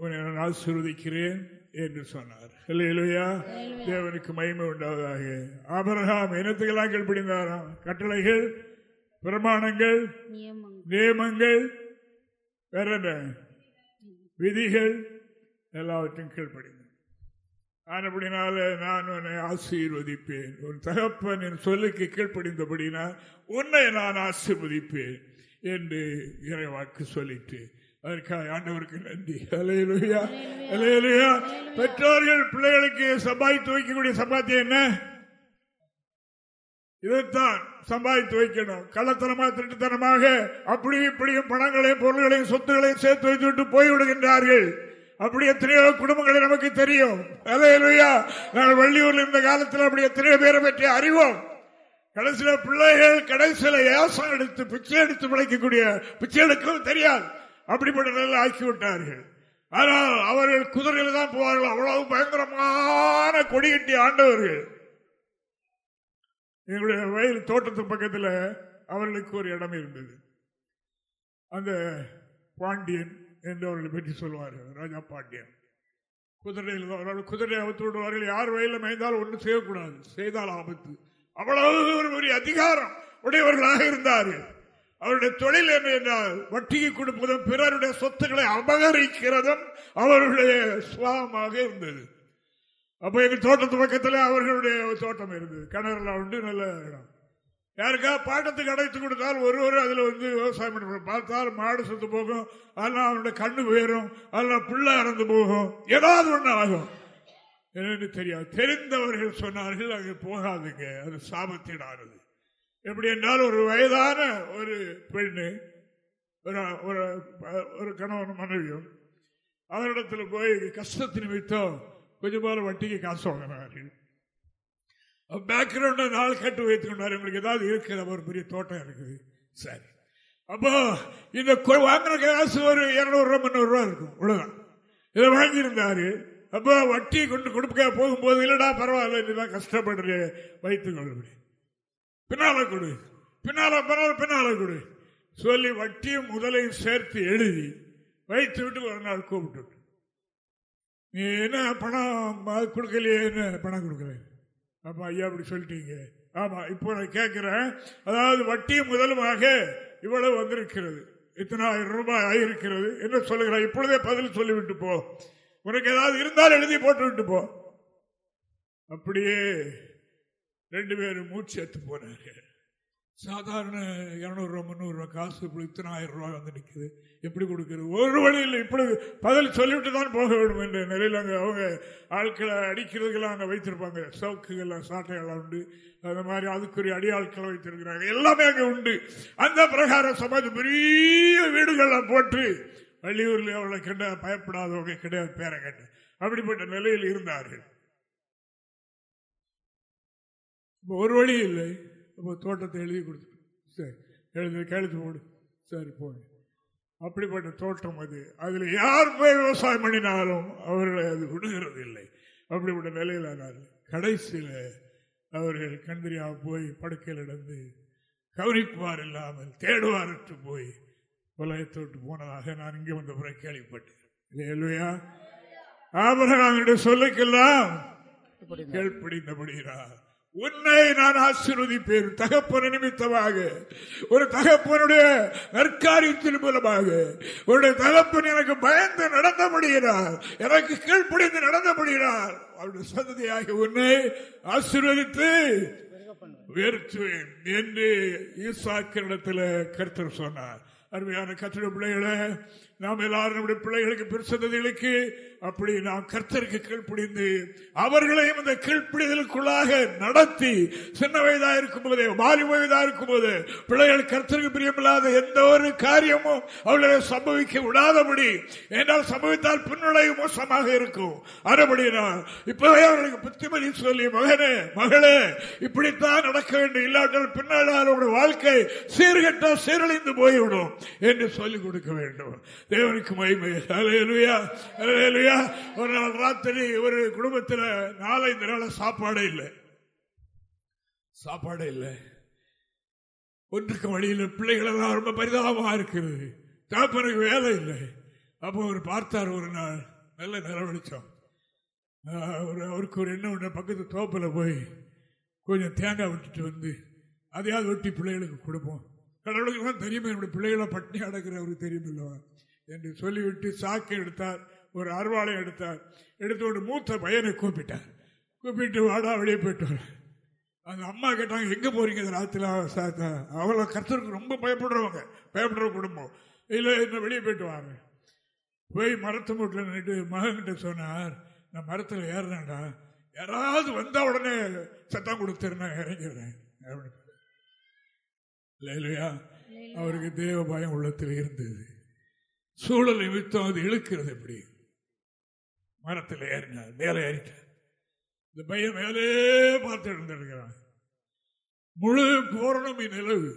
உன்னை நான் ஆசீர்வதிக்கிறேன். என்று சொன்னார். இல்லையா தேவனுக்கு மகிமை உண்டாவதாக. ஆபரகாம் இனத்துக்கெல்லாம் கீழ்ப்படிந்தாராம் கட்டளைகள் பிரமாணங்கள் நியமங்கள். வேற என்ன? விதிகள் எல்லாவற்றையும் கீழ்ப்படிந்து ஆனபடினால நான் உன்னை ஆசீர்வதிப்பேன். உன் தகப்பன் என் சொல்லுக்கு கீழ்ப்படிந்தபடினா உன்னை நான் ஆசீர்வதிப்பேன் என்று இறைவாக்கு சொல்லிட்டு அதற்காக ஆண்டவருக்கு நன்றி. அலையலுயா அலையலுயா பெற்றோர்கள் பிள்ளைகளுக்கு சம்பாதித்து வைக்கக்கூடிய சம்பாத்தியம் என்ன? இதைத்தான் சம்பாதித்து வைக்கணும் கள்ளத்தனமாக திருட்டுத்தனமாக அப்படி இப்படியும் பணங்களையும் பொருள்களையும் சொத்துகளையும் சேர்த்து வைத்துவிட்டு போய்விடுகின்றார்கள். அப்படி எத்தனையோ குடும்பங்களை நமக்கு தெரியும். அலையலுயா நாங்கள் வள்ளியூர்ல இந்த காலத்தில் அப்படி எத்தனையோ பேரை பற்றி அறிவோம். கடைசியில பிள்ளைகள் கடைசியில ஏசம் எடுத்து பிச்சை எடுத்து பிழைக்கக்கூடிய பிச்சை எடுக்கவும் தெரியாது. அப்படிப்பட்ட நிலை ஆக்கிவிட்டார்கள். ஆனால் அவர்கள் குதிரையில் தான் போவார்கள். அவ்வளவு பயங்கரமான கொடிகட்டி ஆண்டவர்கள். எங்களுடைய வயல் தோட்டத்து பக்கத்தில் அவர்களுக்கு ஒரு இடம் இருந்தது. அந்த பாண்டியன் என்று அவர்களை பற்றி சொல்வார்கள். ராஜா பாண்டியன். குதிரையில் அவர்கள் குதிரை அவுத்து விடுவார்கள். யார் வயலில் மேய்ந்தாலும் ஒன்றும் செய்யக்கூடாது. செய்தால் ஆபத்து. அவ்வளவு ஒரு பெரிய அதிகாரம் உடையவர்களாக இருந்தார்கள். அவருடைய தொழில் என்ன என்றால் வட்டிக்கு கொடுப்பதும் பிறருடைய சொத்துக்களை அபகரிக்கிறதும் அவருடைய சுவாமாக இருந்தது. அப்ப எங்க தோட்டத்து பக்கத்தில் அவர்களுடைய தோட்டம் இருந்தது. கிணறுல உண்டு நல்ல இடம். யாருக்கா பாட்டத்துக்கு அடைத்து கொடுத்தால் ஒருவர் அதுல வந்து விவசாயம் பண்ண பார்த்தால் மாடு செத்து போகும் அதெல்லாம் அவனுடைய கண்ணு போயிடும் அதெல்லாம் பிள்ளை இறந்து போகும். ஏதாவது ஒண்ணு ஆகும். என்னன்னு தெரியாது. தெரிந்தவர்கள் சொன்னார்கள் அங்கே போகாதுங்க அது சாபத்தினானது எப்படி என்றால் ஒரு வயதான ஒரு பெண்ணு ஒரு கணவன் மனைவியும் அவரிடத்தில் போய் கஷ்டத்தின் நிமித்தம் கொஞ்சம் வட்டிக்கு காசு வாங்கினார்கள். பேக்ரவுண்ட நாள் கட்டு வைத்துக் கொண்டார். உங்களுக்கு ஏதாவது இருக்கிற ஒரு பெரிய தோட்டம் இருக்குது. சரி. அப்போ இந்த வாங்குற காசு ஒரு இருநூறு ரூபா முந்நூறு ரூபா இருக்கும். இவ்வளவுதான் இதை வாங்கியிருந்தாரு. அப்போ வட்டி கொண்டு கொடுக்க போகும்போது இல்லடா பரவாயில்ல இதுதான் கஷ்டப்படுறேன் வைத்துக் கொள்ளுபடி பின்னால கொடு. பின்னால பரவாயில்ல பின்னால கொடு. சொல்லி வட்டியும் முதலையும் சேர்த்து எழுதி வைத்து விட்டு ஒரு நாள் கூப்பிட்டு நீ என்ன பணம் கொடுக்கலையே என்ன பணம் கொடுக்கல? ஆமா ஐயா அப்படி சொல்லிட்டீங்க. ஆமா இப்போ நான் கேட்கிறேன் அதாவது வட்டியும் முதலுமாக இவ்வளவு வந்திருக்கிறது. இத்தனாயிரம் ரூபாய் ஆயிருக்கிறது என்ன சொல்லுகிறேன் இப்பொழுதே பதில் சொல்லிவிட்டு போ. உனக்கு ஏதாவது இருந்தால் எழுதி போட்டு விட்டு போ. அப்படியே ரெண்டு பேரும் மூச்சு எடுத்து போனாரு சாதாரண இரநூறுவா ரூபா முந்நூறு காசு இப்படி இத்தனை ஆயிரம் ரூபாய் வந்து நிற்குது எப்படி கொடுக்குறது? ஒரு வழியில் இப்படி பதில் சொல்லிவிட்டு தான் போக வேண்டும் என்ற நிலையில் அங்கே அவங்க ஆட்களை அடிக்கிறதுக்கெல்லாம் அங்கே வைத்திருப்பாங்க. சவுக்குகள்லாம் சாட்டைகள்லாம் உண்டு. அந்த மாதிரி அதுக்குரிய அடியாட்களை வைத்திருக்கிறாங்க. எல்லாமே அங்கே உண்டு. அந்த பிரகாரம் சமாஜம் பெரிய வீடுகள்லாம் போட்டு வள்ளியூரில் அவளை கண்ட பயப்படாதவங்க கிடையாது பேரை கண்டு. அப்படிப்பட்ட நிலையில் இருந்தார்கள். ஒரு வழி இல்லை. தோட்டத்தை எழுதி கொடுத்துட்டு சரி எழுதி கழுத்து போடு. சரி போடு. அப்படிப்பட்ட தோட்டம் அது. அதில் யார் போய் விவசாயம் பண்ணினாலும் அவர்களை அது விடுகிறது இல்லை. அப்படிப்பட்ட நிலையில் ஆனார்கள் கடைசியில் அவர்கள் கண்திரியா போய் படுக்கையில் இடந்து கவனிப்பார் இல்லாமல் தேடுவாரற்று போய் உலகத்தோட்டு போனதாக நான் இங்கே வந்த பிறகு கேள்விப்பட்டேன். இல்லையா? ஆபரகாமுடைய சொல்லுக்கெல்லாம் கேள்விப்படிந்தபடுகிறார் உன்னை நான் ஆசீர்வதிப்பேன். தகப்பன நிமித்தமாக. ஒரு தகப்பனுடைய நற்காரியத்தின் மூலமாக. உன்னுடைய தகப்பன் எனக்கு பயந்து நடந்தபடுகிறார் எனக்கு கீழ்ப்படிந்து நடந்தபடுகிறார் அவருடைய சந்ததியாக உன்னை ஆசீர்வதித்து உயர்த்துவேன் என்று ஈசாக்கினிடத்தில் கருத்தர் சொன்னார். அருமையான கத்திர பிள்ளைகளை நாம் எல்லாரும் நம்முடைய பிள்ளைகளுக்கு பெருசந்ததிகளுக்கு அப்படி நாம் கர்த்தருக்கு கீழ்ப்பிடிந்து அவர்களையும் இந்த கீழ்ப்பிடிதலுக்குள்ளாக நடத்தி சின்ன வயதா இருக்கும் போதே மாலி வயதா இருக்கும் போது பிள்ளைகள் கர்த்தருக்கு பிரியமில்லாத எந்த ஒரு காரியமும் அவர்களை சம்பவிக்க விடாதபடி என்றால் சம்பவித்தால் பின்னுடைய மோசமாக இருக்கும். அதுபடினால் இப்பவே அவர்களுக்கு புத்திமதி சொல்லி மகனே மகளே இப்படித்தான் நடக்க வேண்டும். இல்லாட்டால் பின்னால் அவருடைய வாழ்க்கை சீர்கட்ட சீரழிந்து போய்விடும் என்று சொல்லிக் கொடுக்க வேண்டும். தேவனுக்கு மகிமை. அலையலுயா அலையலுயா ஒரு நாள் ராத்திரி ஒரு குடும்பத்தில் நாலஞ்சு நாள் சாப்பாடே இல்லை. சாப்பாடே இல்லை. ஒன்றுக்கு வழியில் பிள்ளைகள் எல்லாம் ரொம்ப பரிதாபமாக இருக்குது. தகப்பனுக்கு வேலை இல்லை. அப்போ அவர் பார்த்தார் ஒரு நாள். நல்ல நிலவழிச்சோம் ஒரு அவருக்கு ஒரு என்ன ஒன்று பக்கத்து தோப்பில் போய் கொஞ்சம் தேங்காய் விட்டுட்டு வந்து அதையாவது ஒட்டி பிள்ளைகளுக்கு கொடுப்போம். கடவுளுக்கு தான் தெரியுமே? என்னுடைய பிள்ளைகளை பட்டினி அடக்கிறவருக்கு தெரியும் இல்லவா என்று சொல்லிவிட்டு சாக்கை எடுத்தார். ஒரு அருவாளை எடுத்தார். எடுத்து மூத்த பையனை கூப்பிட்டார். கூப்பிட்டு வாடா வெளியே போயிட்டு வர அந்த அம்மா கேட்டாங்க எங்க போறீங்க ராத்திரி அவ்வளோ கருத்தருக்கு ரொம்ப பயப்படுறவங்க பயப்படுற குடும்பம். இல்லை என்ன வெளியே போயிட்டு வாங்க. போய் மரத்து மூட்டில் நின்றுட்டு மகன்கிட்ட சொன்னார் நான் மரத்தில் ஏறினேன்டா. யாராவது வந்த உடனே சத்தம் கொடுத்துரு நான் இறங்கிடுறேன். இல்லையா அவருக்கு தேவ பயம் உள்ளத்தில் இருந்தது. சூழல் நிமித்தம் அது இழுக்கிறது எப்படி? மரத்தில் ஏறினார் மேலே ஏறிட்டார். இந்த பையன் மேலே பார்த்து இருந்திருக்கிறான் முழு பூரணமி நிலவு.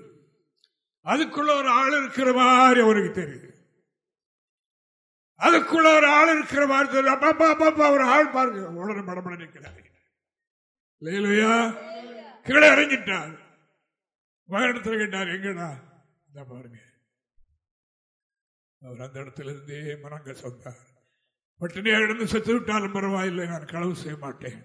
அதுக்குள்ள ஒரு ஆள் இருக்கிற மாதிரி அவருக்கு தெரியுது. அதுக்குள்ள ஒரு ஆள் இருக்கிற மாதிரி தெரியும் அப்பா அப்பா ஒரு ஆள் பாருங்க. உடனே மடமட நிற்கிறார். இல்லையா கீழே இறங்கிட்டார். மகனிடத்தில் கேட்டார் எங்கடா? இந்த பாருங்க. அவர் அந்த இடத்துல இருந்தே மனங்க சொன்னார். பட்டினியாக இருந்து செத்து விட்டாலும் பரவாயில்லை நான் களவு செய்ய மாட்டேன்.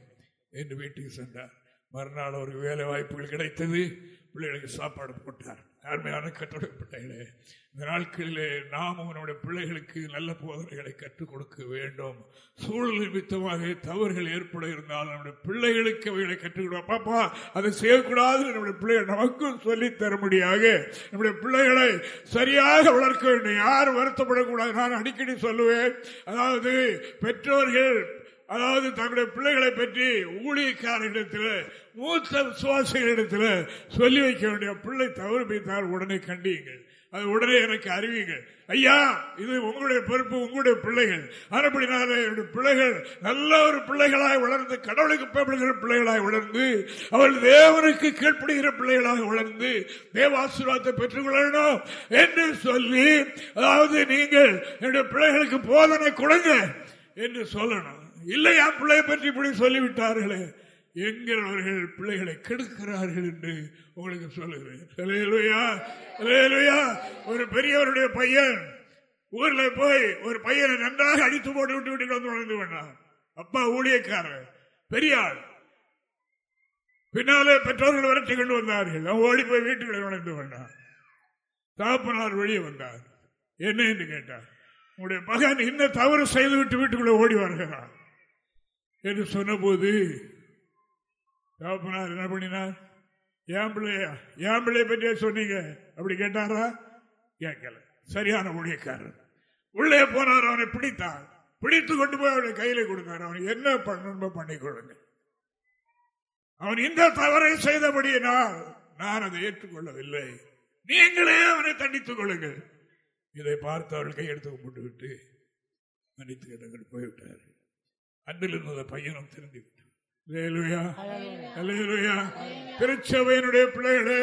என்று வீட்டுக்கு சென்றார். மறுநாள் அவருக்கு வேலை வாய்ப்புகள் கிடைத்தது. பிள்ளைகளுக்கு சாப்பாடு போட்டார். அருமையான கட்டளை பிள்ளைகளே இந்த நாட்களிலே நாம் நம்முடைய பிள்ளைகளுக்கு நல்ல போதனைகளை கற்றுக் கொடுக்க வேண்டும். சூழல் நிமித்தமாக தவறுகள் ஏற்பட இருந்தால் நம்முடைய பிள்ளைகளுக்கு அவைகளை கற்றுக் கொடுப்போம். பாப்பா அதை செய்யக்கூடாது நம்முடைய பிள்ளைகள் நமக்கும் சொல்லி தரும்படியாக நம்முடைய பிள்ளைகளை சரியாக வளர்க்க வேண்டும். யாரும் வருத்தப்படக்கூடாது. நான் அடிக்கடி சொல்லுவேன் அதாவது பெற்றோர்கள் அதாவது தங்களுடைய பிள்ளைகளை பற்றி ஊழியக்காரர்களிடத்தில் மூத்த விசுவாசிகளிடத்தில் சொல்லி வைக்க வேண்டிய பிள்ளை தவறு வைத்தால் உடனே கண்டியுங்கள். அது உடனே எனக்கு அறிவிங்கள் ஐயா இது உங்களுடைய பொறுப்பு உங்களுடைய பிள்ளைகள். அதுபடினால என்னுடைய பிள்ளைகள் நல்ல ஒரு பிள்ளைகளாய் வளர்ந்து கடவுளுக்கு பயப்படுகிற பிள்ளைகளாய் வளர்ந்து அவள் தேவனுக்கு கீழ்ப்படுகிற பிள்ளைகளாக வளர்ந்து தேவாசீர்வாதத்தை பெற்றுக் கொள்ளணும் என்று சொல்லி அதாவது நீங்கள் என்னுடைய பிள்ளைகளுக்கு போதனை கொடுங்க என்று சொல்லணும். இல்லையா பிள்ளையை பற்றி இப்படி சொல்லிவிட்டார்களே. எங்கள் அவர்கள் பிள்ளைகளை கெடுக்கிறார்கள் என்று உங்களுக்கு சொல்லுகிறேன். ஒரு பெரியவருடைய பையன் ஊர்ல போய் ஒரு பையனை நன்றாக அடித்து போட்டு விட்டு விட்டு வந்து வளர்ந்து வேண்டாம் அப்பா ஊழியக்காரர் பெரியாள். பின்னாலே பெற்றோர்கள் விரட்டி கொண்டு வந்தார்கள். அவன் ஓடி போய் வீட்டுகளை வளர்ந்து வேண்டாம் தாப்பனார் வெளியே வந்தார். என்ன என்று கேட்டார். உங்களுடைய மகன் இன்னும் தவறு செய்துவிட்டு வீட்டுக்குள்ள ஓடி வருகிறான். என்று சொன்னபோது தகப்பனார் என்ன பண்ணினார்? ஏன் பிள்ளையா ஏன் பிள்ளைய பற்றிய சொன்னீங்க? அப்படி கேட்டாரா? கேட்கல. சரியான ஊழியக்காரர். உள்ளே போனார் அவனை பிடித்தார். பிடித்து கொண்டு போய் அவனை கையில கொடுத்தார். அவன் என்ன பண்ணணுமோ பண்ணி கொடுங்க அவன் இந்த தவறை செய்தபடியினால் நான் அதை ஏற்றுக்கொள்ளவில்லை. நீங்களே அவனை தண்டித்துக் கொள்ளுங்கள். இதை பார்த்து அவள் கையெடுத்து கும்பிட்டு விட்டு மன்னித்து கேட்டங்கள் போய்விட்டார் அன்றில் இருந்த பையனும் திரும்பி திருச்சபையினுடைய பிள்ளைகளே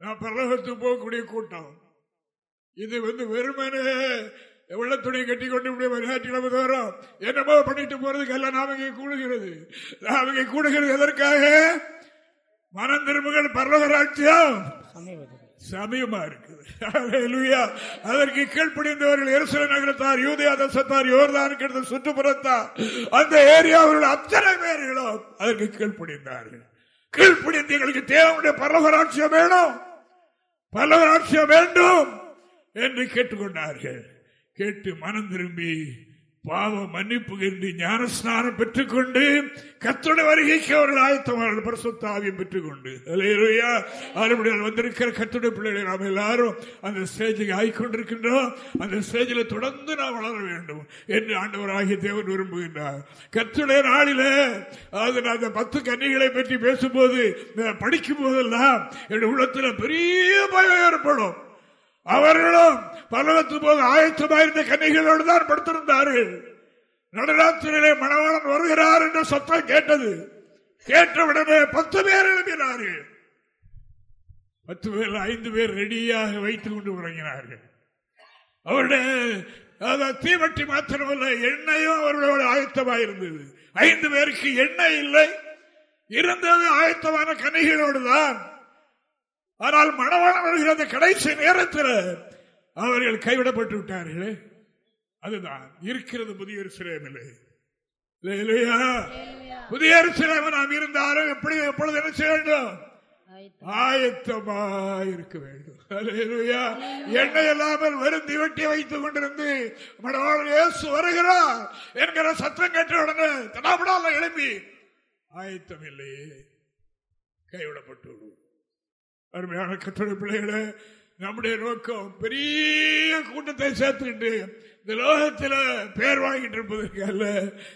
நான் பரலோகத்துக்கு போகக்கூடிய கூட்டம். இது வந்து வெறுமனே வெள்ளத்துணி கட்டி கொண்டு ஞாயிற்றுக்கிழமை வரும் என்னமோ பண்ணிட்டு போறதுக்கு எல்லாம் நாம கூடுகிறது. நாம கூடுகிறது எதற்காக? மனம் திரும்புகள் பரலோக ராட்சியம் சமயமா இருக்குது. அதற்கு கீழ்ப்படிந்தவர்கள் எருசல நகரத்தார் யூதியா தசத்தார் யோர்தானுக்கு சுற்றுப்புறத்தார் அந்த ஏரியாவில் அத்தனை பேர்களும் அதற்கு கீழ்ப்படிந்தார்கள். கீழ்ப்படிந்து எங்களுக்கு தேவனுடைய பரலகராட்சியம் வேணும். பரலகராட்சியம் வேண்டும் என்று கேட்டுக்கொண்டார்கள். கேட்டு மனம் திரும்பி பாவ மன்னிப்பு என்று ஞானஸ்நானம் பெற்றுக்கொண்டு கத்தோட வருகைக்கு அவர்கள் ஆயத்தமார்கள் பரிசுத்தாவியம் பெற்றுக்கொண்டு. அறுபடியால் வந்திருக்கிற கத்தோட பிள்ளைகளை நாம் எல்லாரும் அந்த ஸ்டேஜுக்கு ஆய்கொண்டிருக்கின்றோம். அந்த ஸ்டேஜில் தொடர்ந்து நாம் வளர வேண்டும் என்று ஆண்டவராகிய தேவன் விரும்புகின்றார். கத்துடைய நாளில அதாவது அந்த பத்து கன்னிகளை பற்றி பேசும்போது படிக்கும் போதெல்லாம் என்னுடைய உள்ளத்தில் பெரிய பயம் ஏற்படும். அவர்களும் பல்லவத்து போது ஆயத்தமாயிருந்த கன்னிகளோடு தான் படுத்திருந்தார்கள். நடராத்திரியிலே மணவாளன் வருகிறார் என்ற சத்தம் கேட்டது. கேட்டவுடனே பத்து பேர் எழுப்பினார்கள் பத்து பேர் ஐந்து பேர் ரெடியாக வைத்துக் கொண்டு உறங்கினார்கள். அவருடைய தீவட்டி மாத்திரமல்ல எண்ணெயும் அவர்களோட ஆயத்தமாக இருந்தது ஐந்து பேருக்கு எண்ணெய் இல்லை. இருந்தது ஆயத்தமான கனிகளோடு தான். ஆனால் மனவாளம் வருகிற அந்த கடைசி நேரத்தில் அவர்கள் கைவிடப்பட்டு விட்டார்களே அதுதான். இருக்கிறது புதிய சிலையமில்லை புதிய சிலையம் நாம் இருந்தாலும் எப்படி எப்பொழுது என்ன செய்ய வேண்டும்? ஆயத்தமா. இருக்க வேண்டும். எண்ணெய் இல்லாமல் வருந்தி வெட்டி வைத்துக் கொண்டிருந்து மனவாளன் இயேசு வருகிறார் என்கிற சத்தம் கேட்ட உடனே தடாபடால எழுப்பி ஆயத்தம் இல்லையே கைவிடப்பட்டு விடுவோம். அருமையான கத்தோட பிள்ளைகளே நம்முடைய நோக்கம் பெரிய கூட்டத்தை சேர்த்துக்கிட்டு இந்த லோகத்தில் பேர் வாங்கிட்டு இருப்பதற்கு அல்ல.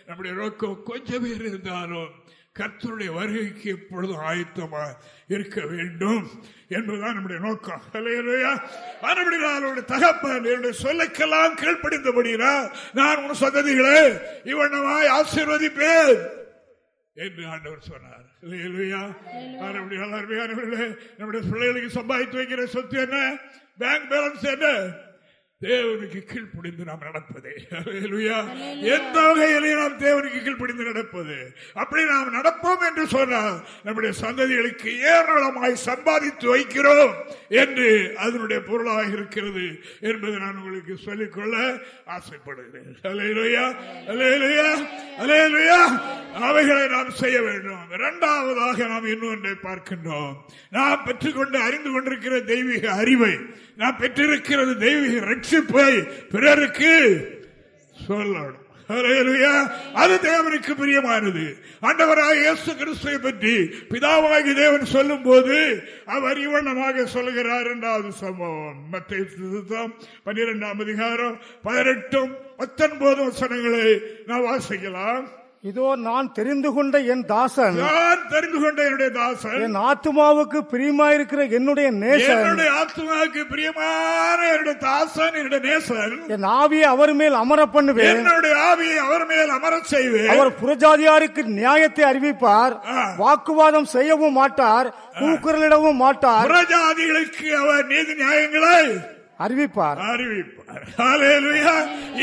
நம்முடைய நோக்கம் கொஞ்சம் பேர் இருந்தாலும் கர்த்தருடைய வருகைக்கு எப்பொழுதும் ஆயத்தமா இருக்க வேண்டும் என்பதுதான் நம்முடைய நோக்கம். மறுபடியும் அவருடைய தகப்பன் என்னுடைய சொல்லுக்கெல்லாம் கீழ்ப்படிந்தபடினா நான் உன் சந்ததிகளே இவனமாய் ஆசீர்வதிப்பேன் என்று ஆண்டவர் சொன்னார். நம்முடைய பிள்ளைகளுக்கு சம்பாதித்து வைக்கிற சொத்து என்ன? பேங்க் பேலன்ஸ் என்ன? தேவனுக்கு கீழ்ப்படிந்து நாம் நடப்பதே. எந்த வகையிலே நாம் தேவனுக்கு கீழ்ப்படிந்து நடப்பது. அப்படி நாம் நடப்போம் என்று சொன்னால் நம்முடைய சந்ததிகளுக்கு ஏராளமாய் சம்பாதித்து வைக்கிறோம் என்று அதனுடைய பொருளாக இருக்கிறது என்பதை நான் உங்களுக்கு சொல்லிக்கொள்ள ஆசைப்படுகிறேன். அவைகளை நாம் செய்ய வேண்டும். இரண்டாவதாக நாம் இன்னொன்றை பார்க்கின்றோம். நாம் பெற்றுக்கொண்டு அறிந்து கொண்டிருக்கிற தெய்வீக அறிவை நான் பெற்றிருக்கிறது தெய்வீக ரட்சிப்பை பிறருக்கு சொல்லணும். அது தேவனுக்கு பிரியமானது. ஆண்டவராக இயேசு கிறிஸ்துவை பற்றி பிதாவாகி தேவன் சொல்லும் போது அவர் இவனமாக சொல்லுகிறார் இரண்டாவது சம்பவம். மத்திய பன்னிரெண்டாம் அதிகாரம் பதினெட்டும் பத்தொன்பதும் வசனங்களை நாம் வாசிக்கலாம். இதோ நான் தெரிந்து கொண்ட என் தாசன். நான் தெரிந்து கொண்ட என்னுடைய தாசன்? என் ஆத்துமாவுக்கு பிரியமாயிருக்கிற என்னுடைய நேசன். என்னுடைய ஆத்மாவுக்கு பிரியமான என்னுடைய தாசன் என்னுடைய நேசன். என் ஆவியை அவர் மேல் அமர பண்ணுவேன். என்னுடைய ஆவியை அவர் மேல் அமரச் செய்வேன். அவர் புறஜாதியாருக்கு நியாயத்தை அறிவிப்பார். வாக்குவாதம் செய்யவும் மாட்டார். கூக்குரலிடவும் மாட்டார். புறஜாதிகளுக்கு அவர் நீதி நியாயங்களை அறிவிப்பார். அறிவிப்பார்.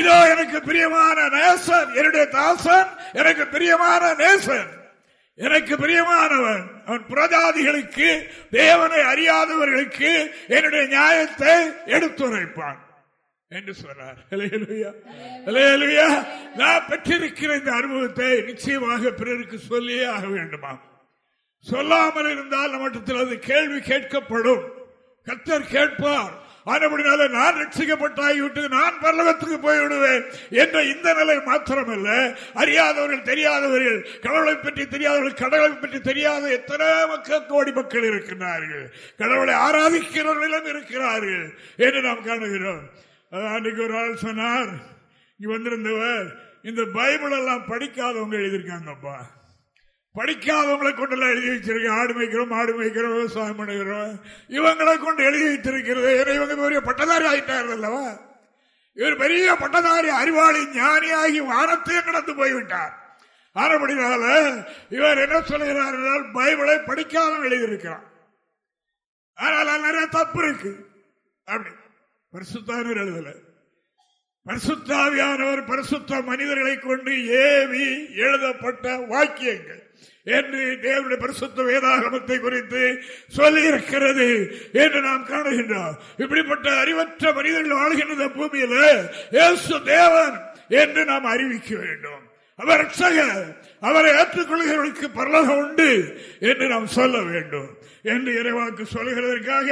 இதோ எனக்கு பிரியமான நேசன் என்னுடைய தாசன் எனக்கு பிரியமான நேசன். எனக்கு பிரியமானவன். அவன் புரஜாதிகளுக்கு தேவனை அறியாதவர்களுக்கு என்னுடைய நியாயத்தை எடுத்துரைப்பான். என்று சொன்னார். நான் பெற்றிருக்கிற இந்த அனுபவத்தை நிச்சயமாக பிறருக்கு சொல்லியே ஆக வேண்டுமா? சொல்லாமல் இருந்தால் நம்மிடத்தில் அது கேள்வி கேட்கப்படும். கத்தர் கேட்பார். ஆனபடினால நான் ரட்சிக்கப்பட்டாகிவிட்டு நான் பரலோகத்துக்கு போய்விடுவேன் என்ற இந்த நிலை மாத்திரமல்ல. அறியாதவர்கள் தெரியாதவர்கள் கடவுளை பற்றி தெரியாதவர்கள் கடவுளை பற்றி தெரியாத எத்தனை மக்கள் கோடி மக்கள் இருக்கின்றார்கள் கடவுளை ஆராதிக்கிறவர்களும் இருக்கிறார்கள் என்று நாம் காணுகிறோம். அன்னைக்கு ஒரு ஆள் சொன்னார் இங்கு வந்திருந்தவர் இந்த பைபிள் எல்லாம் படிக்காதவங்க எழுதியிருக்காங்கப்பா. படிக்காதவங்களை கொண்டெல்லாம் எழுதி வச்சிருக்கேன். ஆடு மேய்க்கிறோம் மாடு மேய்க்கிறோம் விவசாயம் பண்ணுகிறோம். இவங்களை கொண்டு எழுதி வைத்திருக்கிறது இவங்க பெரிய பட்டதாரி ஆயிட்டார்கள் அல்லவா? இவர் பெரிய பட்டதாரி அறிவாளி ஞானியாகி வானத்தையும் கடந்து போய்விட்டார். ஆனபடினால இவர் என்ன சொல்லுகிறார் என்றால் பைபிளை படிக்காதவன் எழுதியிருக்கிறான். ஆனால் நிறைய தப்பு இருக்கு. அப்படி. பரிசுத்தானவர் எழுதல. பரிசுத்தாவியானவர் பரிசுத்த மனிதர்களை கொண்டு ஏவி எழுதப்பட்ட வாக்கியங்கள். என்று தேவனுடைய பரிசுத்த வேதாகமத்தை குறித்து சொல்லி இருக்கிறது என்று நாம் காணுகின்றோம். இப்படிப்பட்ட அறிவற்ற மனிதர்கள் வாழ்கின்ற பூமியில இயேசு தேவன் என்று நாம் அறிவிக்க வேண்டும். அவர் ரட்சகர் அவரை ஏற்றுக்கொள்கிறவர்களுக்கு பரலகம் உண்டு என்று நாம் சொல்ல வேண்டும். என்று இறைவாக்கு சொல்கிறதற்காக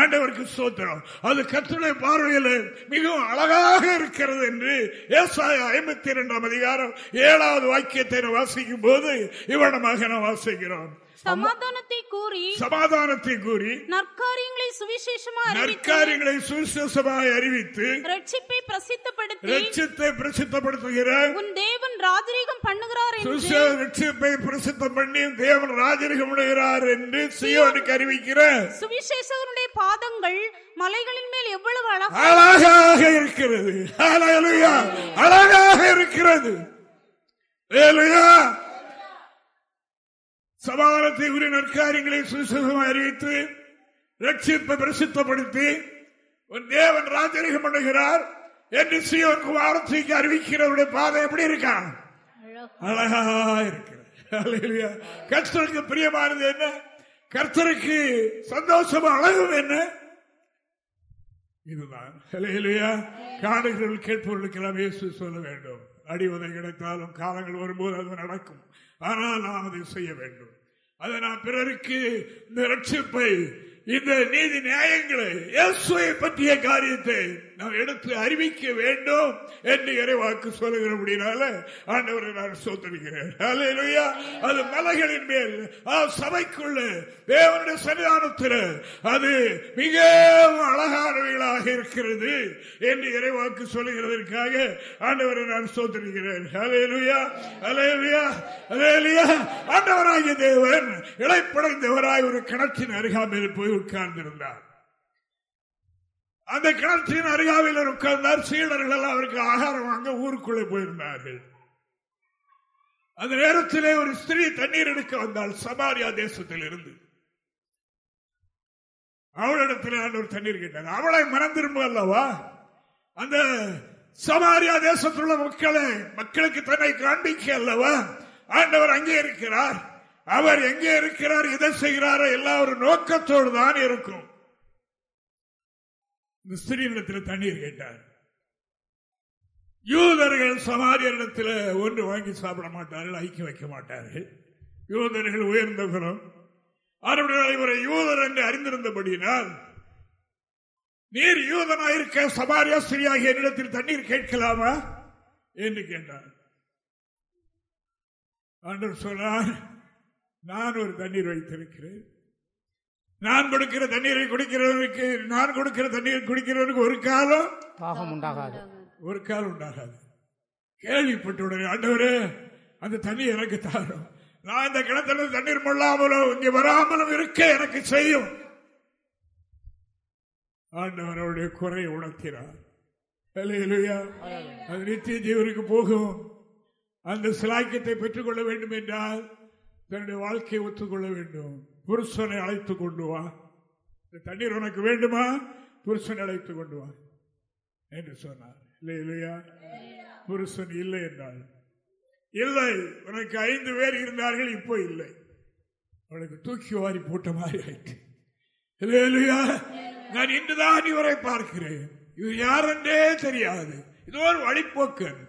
ஆண்டவருக்கு சோத்திரம். அது கத்துடைய பார்வையில் மிகவும் அழகாக இருக்கிறது என்று ஏசாய ஐம்பத்தி இரண்டாம் அதிகாரம் ஏழாவது வாக்கியத்தை வாசிக்கும் போது இவனமாக நாம் வாசிக்கிறோம். சமாதானத்தை கூறி சமாதானத்தை கூறி நற்காரியங்களை சுவிசேஷமா அறிவித்து நற்காரியங்களை சுவிசேஷமாய் அறிவித்து ரட்சிப்பை பிரசித்தப்படுத்தி லட்சியத்தை பிரசித்தப்படுத்துகிற உன் தேவன் ராஜரீகம் பண்ணுகிறார் என்று ரட்சிப்பை பிரசித்தம் பண்ணி தேவன் ராஜரிகம் அடைகிறார் என்று சியோனுக்கு அறிவிக்கிற சுவிசேஷகருடைய பாதங்கள் மலைகளின் மேல் எவ்வளவு அழகா அழகாக இருக்கிறது. அழகாக இருக்கிறது. சமாதானத்தை உரிய நற்காரியங்களை சுவிசேஷமாக அறிவித்து ரட்சிப்பை பிரசித்தப்படுத்தி உன் தேவன் ராஜரிகம் பண்ணுகிறார் என்று சியோன் குமாரத்துக்கு அறிவிக்கிறவருடைய பாதை எப்படி இருக்கான்? அழகா. இருக்கிறது. கர்த்தருக்கு பிரியமானது என்ன? கர்த்தருக்கு சந்தோஷமா அழகும் என்ன? இதுதான். காணுகிறவர்கள் கேட்பவர்களுக்கெல்லாம் இயேசு சொல்ல வேண்டும். அடிவதை கிடைத்தாலும் காலங்கள் வரும்போது அது நடக்கும். ஆனால் நாம் அதை செய்ய வேண்டும். அதை நான் பிறருக்கு இந்த ரட்சிப்பை இந்த நீதி நியாயங்களை இயேசுவை பற்றிய காரியத்தை நாம் எடுத்து அறிவிக்க வேண்டும் என்று இறைவாக்கு சொல்லுகிறபடினால ஆண்டவரை நான் சோத்தரிக்கிறேன் அது மலைகளின் மேல் சபைக்குள்ள தேவனுடைய சன்னிதானத்தில் அது மிகவும் அழகானவைகளாக இருக்கிறது என்று இறைவாக்கு சொல்லுகிறதற்காக ஆண்டவரை நான் சோத்தரிக்கிறேன் ஆண்டவராகிய தேவன் இழைப்படைந்தவராய் ஒரு கணத்தின் அருகாமையில் போய் உட்கார்ந்திருந்தார். அந்த கிணற்றின் அருகாவில் உட்கார்ந்தார். சீடர்கள் அவருக்கு ஆகாரம் வாங்க ஊருக்குள்ளே போயிருந்தார்கள். அந்த நேரத்திலே ஒரு ஸ்திரீ தண்ணீர் எடுக்க வந்தால் சமாரியா தேசத்தில் இருந்து. அவளிடத்தில் ஆண்டவர் தண்ணீர் கேட்டார் அவளை மறந்திரும்ப அல்லவா? அந்த சமாரியா தேசத்தில் உள்ள மக்களை மக்களுக்கு தன்னை காண்பிக்க அல்லவா? ஆண்டவர் அங்கே இருக்கிறார். அவர் எங்கே இருக்கிறார் இதை செய்கிறார் எல்லா ஒரு நோக்கத்தோடு தான் இருக்கும். இந்த ஸ்திரீனிடத்தில் தண்ணீர் கேட்டார். யூதர்கள் சமாரியரிடத்தில் ஒன்று வாங்கி சாப்பிட மாட்டார்கள் ஐக்கியம் வைக்க மாட்டார்கள். யூதர்கள் உயர்ந்த குணம் இவரை யூதர் என்று அறிந்திருந்தபடியினால் நீர் யூதனாயிருக்க சமாரியா ஸ்திரியாகிய என்னிடத்தில் தண்ணீர் கேட்கலாமா? என்று கேட்டார். ஆண்டவர் சொன்னார் நான் ஒரு தண்ணீர் வைத்திருக்கிறேன். நான் கொடுக்கிற தண்ணீரை குடிக்கிறவனுக்கு நான் கொடுக்கிற தண்ணீர் குடிக்கிறவனுக்கு ஒரு காலம் தாகம் உண்டாகாது. ஒரு காலம் உண்டாகாது. கேள்விப்பட்டுடனே ஆண்டவரே அந்த தண்ணி எனக்கு தாரும். நான் இந்த கிணத்துல தண்ணீர் மொல்லாமலும் இங்கே வராமலும் இருக்க எனக்கு செய்யும். ஆண்டவர் அவருடைய குறை உணர்த்தினார். அது நித்திய ஜீவனுக்கு போகும். அந்த சிலாக்கியத்தை பெற்றுக்கொள்ள வேண்டும் என்றால் தன்னுடைய வாழ்க்கையை ஒத்துக்கொள்ள வேண்டும். புருஷனை அழைத்து கொண்டு வா. தண்ணீர் உனக்கு வேண்டுமா? புருஷனை அழைத்து கொண்டு வா. என்று சொன்னார். இல்லை இல்லையா? புருஷன் இல்லை என்றால் இல்லை உனக்கு ஐந்து பேர் இருந்தார்கள் இப்போ இல்லை. உனக்கு தூக்கி வாரி போட்ட மாதிரி ஆயிட்டு. இல்லை இல்லையா? நான் இன்றுதான் இவரை பார்க்கிறேன். இவர் யார் என்றே தெரியாது. இது ஒரு வழிப்போக்கன்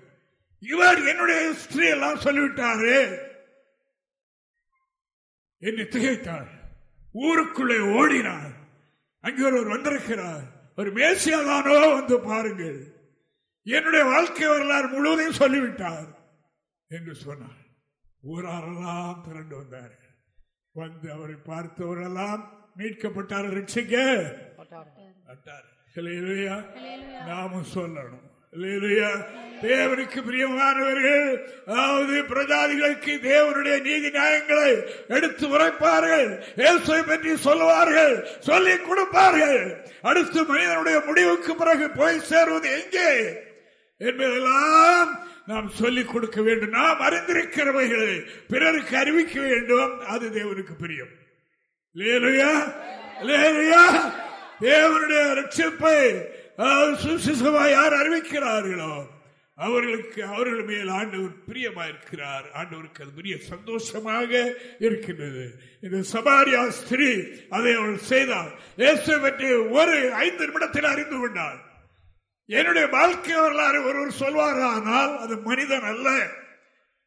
இவர் என்னுடைய ஹிஸ்டரி எல்லாம் சொல்லிவிட்டாரு. என்னை திகைத்தார். ஊருக்குள்ளே ஓடினார். அங்கே ஒருவர் வந்திருக்கிறார். ஒரு மேசியாதானோ வந்து பாருங்கள். என்னுடைய வாழ்க்கை வரலாறு முழுவதையும் சொல்லிவிட்டார் என்று சொன்னார். ஊராரெல்லாம் திரண்டு வந்தார்கள் வந்து அவரை பார்த்தவரெல்லாம் மீட்கப்பட்டார் ரட்சிக்க. நாமும் சொல்லணும். தேவனுக்கு பிரியமானவர்கள் அதாவது பிரஜாதிகளுக்கு தேவனுடைய நீதி நியாயங்களை எடுத்து உரைப்பார்கள். இயேசுவை பற்றி சொல்லுவார்கள் சொல்லி கொடுப்பார்கள். அடுத்து மனிதனுடைய முடிவுக்கு பிறகு போய் சேருவது எங்கே? என்பதெல்லாம் நாம் சொல்லிக் கொடுக்க வேண்டும். நாம் அறிந்திருக்கிறவைகளை பிறருக்கு அறிவிக்க வேண்டும். அது தேவனுக்கு பிரியம். தேவனுடைய ரட்சிப்பை யார் அறிவிக்கிறார்களோ அவர்களுக்கு அவர்கள் மேல் ஆண்டவர் பிரியமாயிருக்கிறார். ஆண்டவருக்கு அது பெரிய சந்தோஷமாக இருக்கின்றது. இந்த சபாரியா ஸ்திரீ அதை அவள் செய்தார். இயேசு பற்றி ஒரு ஐந்து நிமிடத்தில் அறிந்து கொண்டாள் என்னுடைய வாழ்க்கை வரலாறு ஒருவர் சொல்வாரானால் அது மனிதன் அல்ல.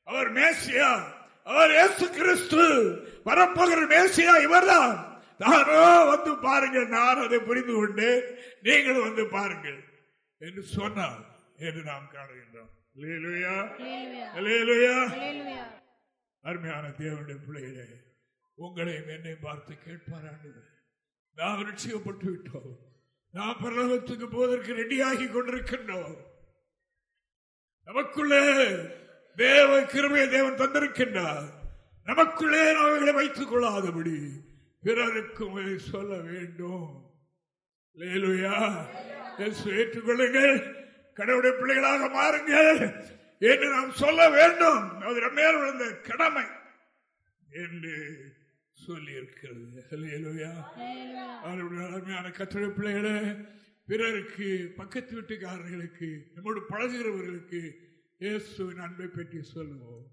அவர் மேசியா அவர் இயேசு கிறிஸ்து வரப்போகிற மேசியா இவர்தான். நானோ வந்து பாருங்கள் நான் அதை புரிந்து கொண்டு நீங்கள் வந்து பாருங்கள் என்று சொன்னார் என்று நாம் காணுகின்றோம். அருமையான தேவனுடைய பிள்ளைகளே உங்களை என்னை பார்த்து கேட்பாராண்டு நாம் ரட்சிக்கப்பட்டு விட்டோம். நாம் பரலோகத்துக்கு போவதற்கு ரெடியாகி கொண்டிருக்கின்றோம். நமக்குள்ளே தேவ கிருமையை தேவன் தந்திருக்கின்றார். நமக்குள்ளே அவைகளை வைத்துக் கொள்ளாதபடி பிறருக்கும் சொல்ல வேண்டும். ஏற்றுக்கொள்ளுங்கள். கடவுளுடைய பிள்ளைகளாக மாறுங்கள் என்று நாம் சொல்ல வேண்டும். அது மேல் விழுந்த கடமை என்று சொல்லியிருக்கிறது. அருமையான கத்திர பிள்ளைகளே பிறருக்கு பக்கத்து வீட்டுக்காரர்களுக்கு நம்மோடு பழகுகிறவர்களுக்கு இயேசுவின் அன்பை பற்றி சொல்லுவோம்.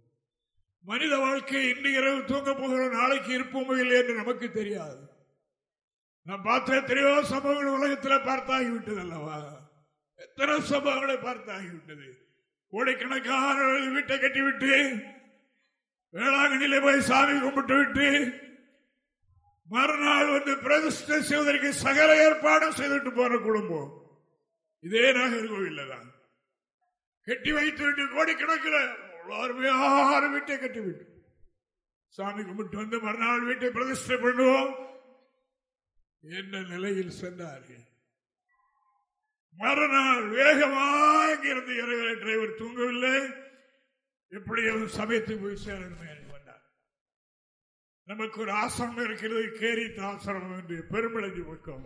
மனித வாழ்க்கை இன்று இரவு தூங்க போகிறோம் நாளைக்கு இருப்போமோ இல்லை என்று நமக்கு தெரியாது. நான் பார்த்த எத்தனையோ சம்பவங்கள் உலகத்தில் பார்த்தாகிவிட்டது அல்லவா? எத்தனை சம்பவங்களை பார்த்தாகிவிட்டது? கோடைக்கணக்கான வீட்டை கட்டிவிட்டு வேளாங்கண்ணிலே போய் சாமி கும்பிட்டு விட்டு மறுநாள் வந்து பிரதிஷ்டை செய்வதற்கு சகல ஏற்பாடும் செய்துட்டு போற குடும்பம். இதே நாகர்கோவில் தான். கட்டி வைத்து விட்டு கோடிக்கணக்கில் யாரும் வீட்டை கட்டி விட்டு. சாமி கும்பிட்டு வந்து மறுநாள் வீட்டை பிரதிஷ்டை பண்ணுவோம். என்ன நிலையில் சென்றார்கள்? மறுநாள் வேகமாக இருந்து இறங்கிற டிரைவர் தூங்கவில்லை. எப்படியும் சமயத்துக்கு போய் சேரணுமே வந்தார் நமக்கு ஒரு ஆசிரமம் இருக்கிறது கேரி ஆசிரமம் என்று பெருமிழஞ்சி பக்கம்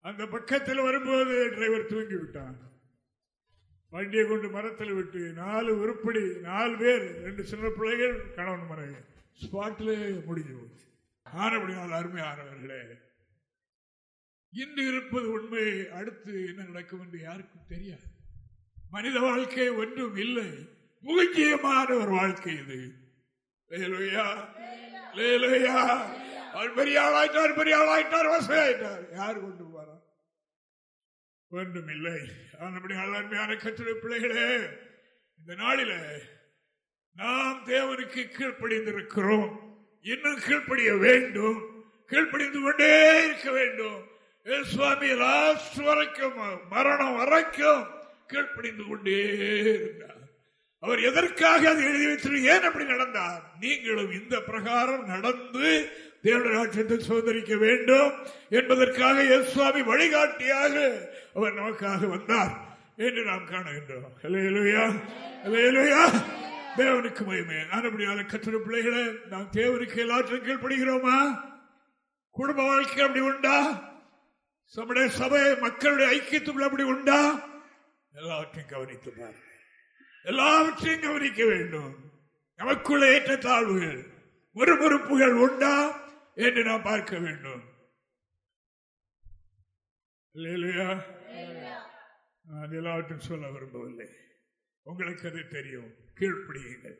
அந்த பக்கத்தில் வரும்போது டிரைவர் தூங்கிவிட்டான். வண்டியை கொண்டு மரத்தில் விட்டு நாலு உருப்படி நாலு பேர் ரெண்டு சின்ன பிள்ளைகள் கணவன் மனைவி. ஸ்பாட்டிலே முடிஞ்சு போச்சு. ஆனபடினால் அருமையானவர்களே இன்று இருப்பது உண்மை அடுத்து என்ன நடக்கும் என்று யாருக்கும் தெரியாது. மனித வாழ்க்கை ஒன்றும் இல்லை. முக்கியமான ஒரு வாழ்க்கை இது. அவர் பெரிய ஆளாயிட்டார் பெரிய ஆளாயிட்டார் வசதியாயிட்டார் யாரு கொண்டு ஒன்றும் இல்லை ஆனபடி அருமையான கத்திர பிள்ளைகளே இந்த நாளில நாம் தேவனுக்கு கீழ்ப்படிந்திருக்கிறோம். இன்னும் கீழ்ப்படிய வேண்டும். கீழ்ப்படிந்து கொண்டே இருக்க வேண்டும். சுவாமி லாஸ்ட் வரைக்கும் மரணம் வரைக்கும் கீழ்ப்படிந்து கொண்டே இருந்தார். அவர் எதற்காக அதை எழுதி வைத்து ஏன் அப்படி நடந்தார்? நீங்களும் இந்த பிரகாரம் நடந்து தேவடைய சோதரிக்க சுதந்திரிக்க வேண்டும் என்பதற்காக சுவாமி வழிகாட்டியாக அவர் நமக்காக வந்தார் என்று நாம் காணுகின்றோம். தேவனுக்கு மயமே ஆனபடியால கத்திர பிள்ளைகளை நாம் தேவனுக்கு எல்லாற்றும் கீழ்படுகிறோமா குடும்ப வாழ்க்கை அப்படி உண்டா? நம்முடைய சபை மக்களுடைய ஐக்கியத்துக்குள்ள அப்படி உண்டா? எல்லாவற்றையும் கவனித்து பாருங்க எல்லாவற்றையும் கவனிக்க வேண்டும். நமக்குள்ள ஏற்ற தாழ்வுகள் முறுமுறுப்புகள் உண்டா? என்று நாம் பார்க்க வேண்டும். நான் எல்லாவற்றும் சொல்ல விரும்பவில்லை. உங்களுக்கு அது தெரியும். கீழ்ப்படியுங்கள்.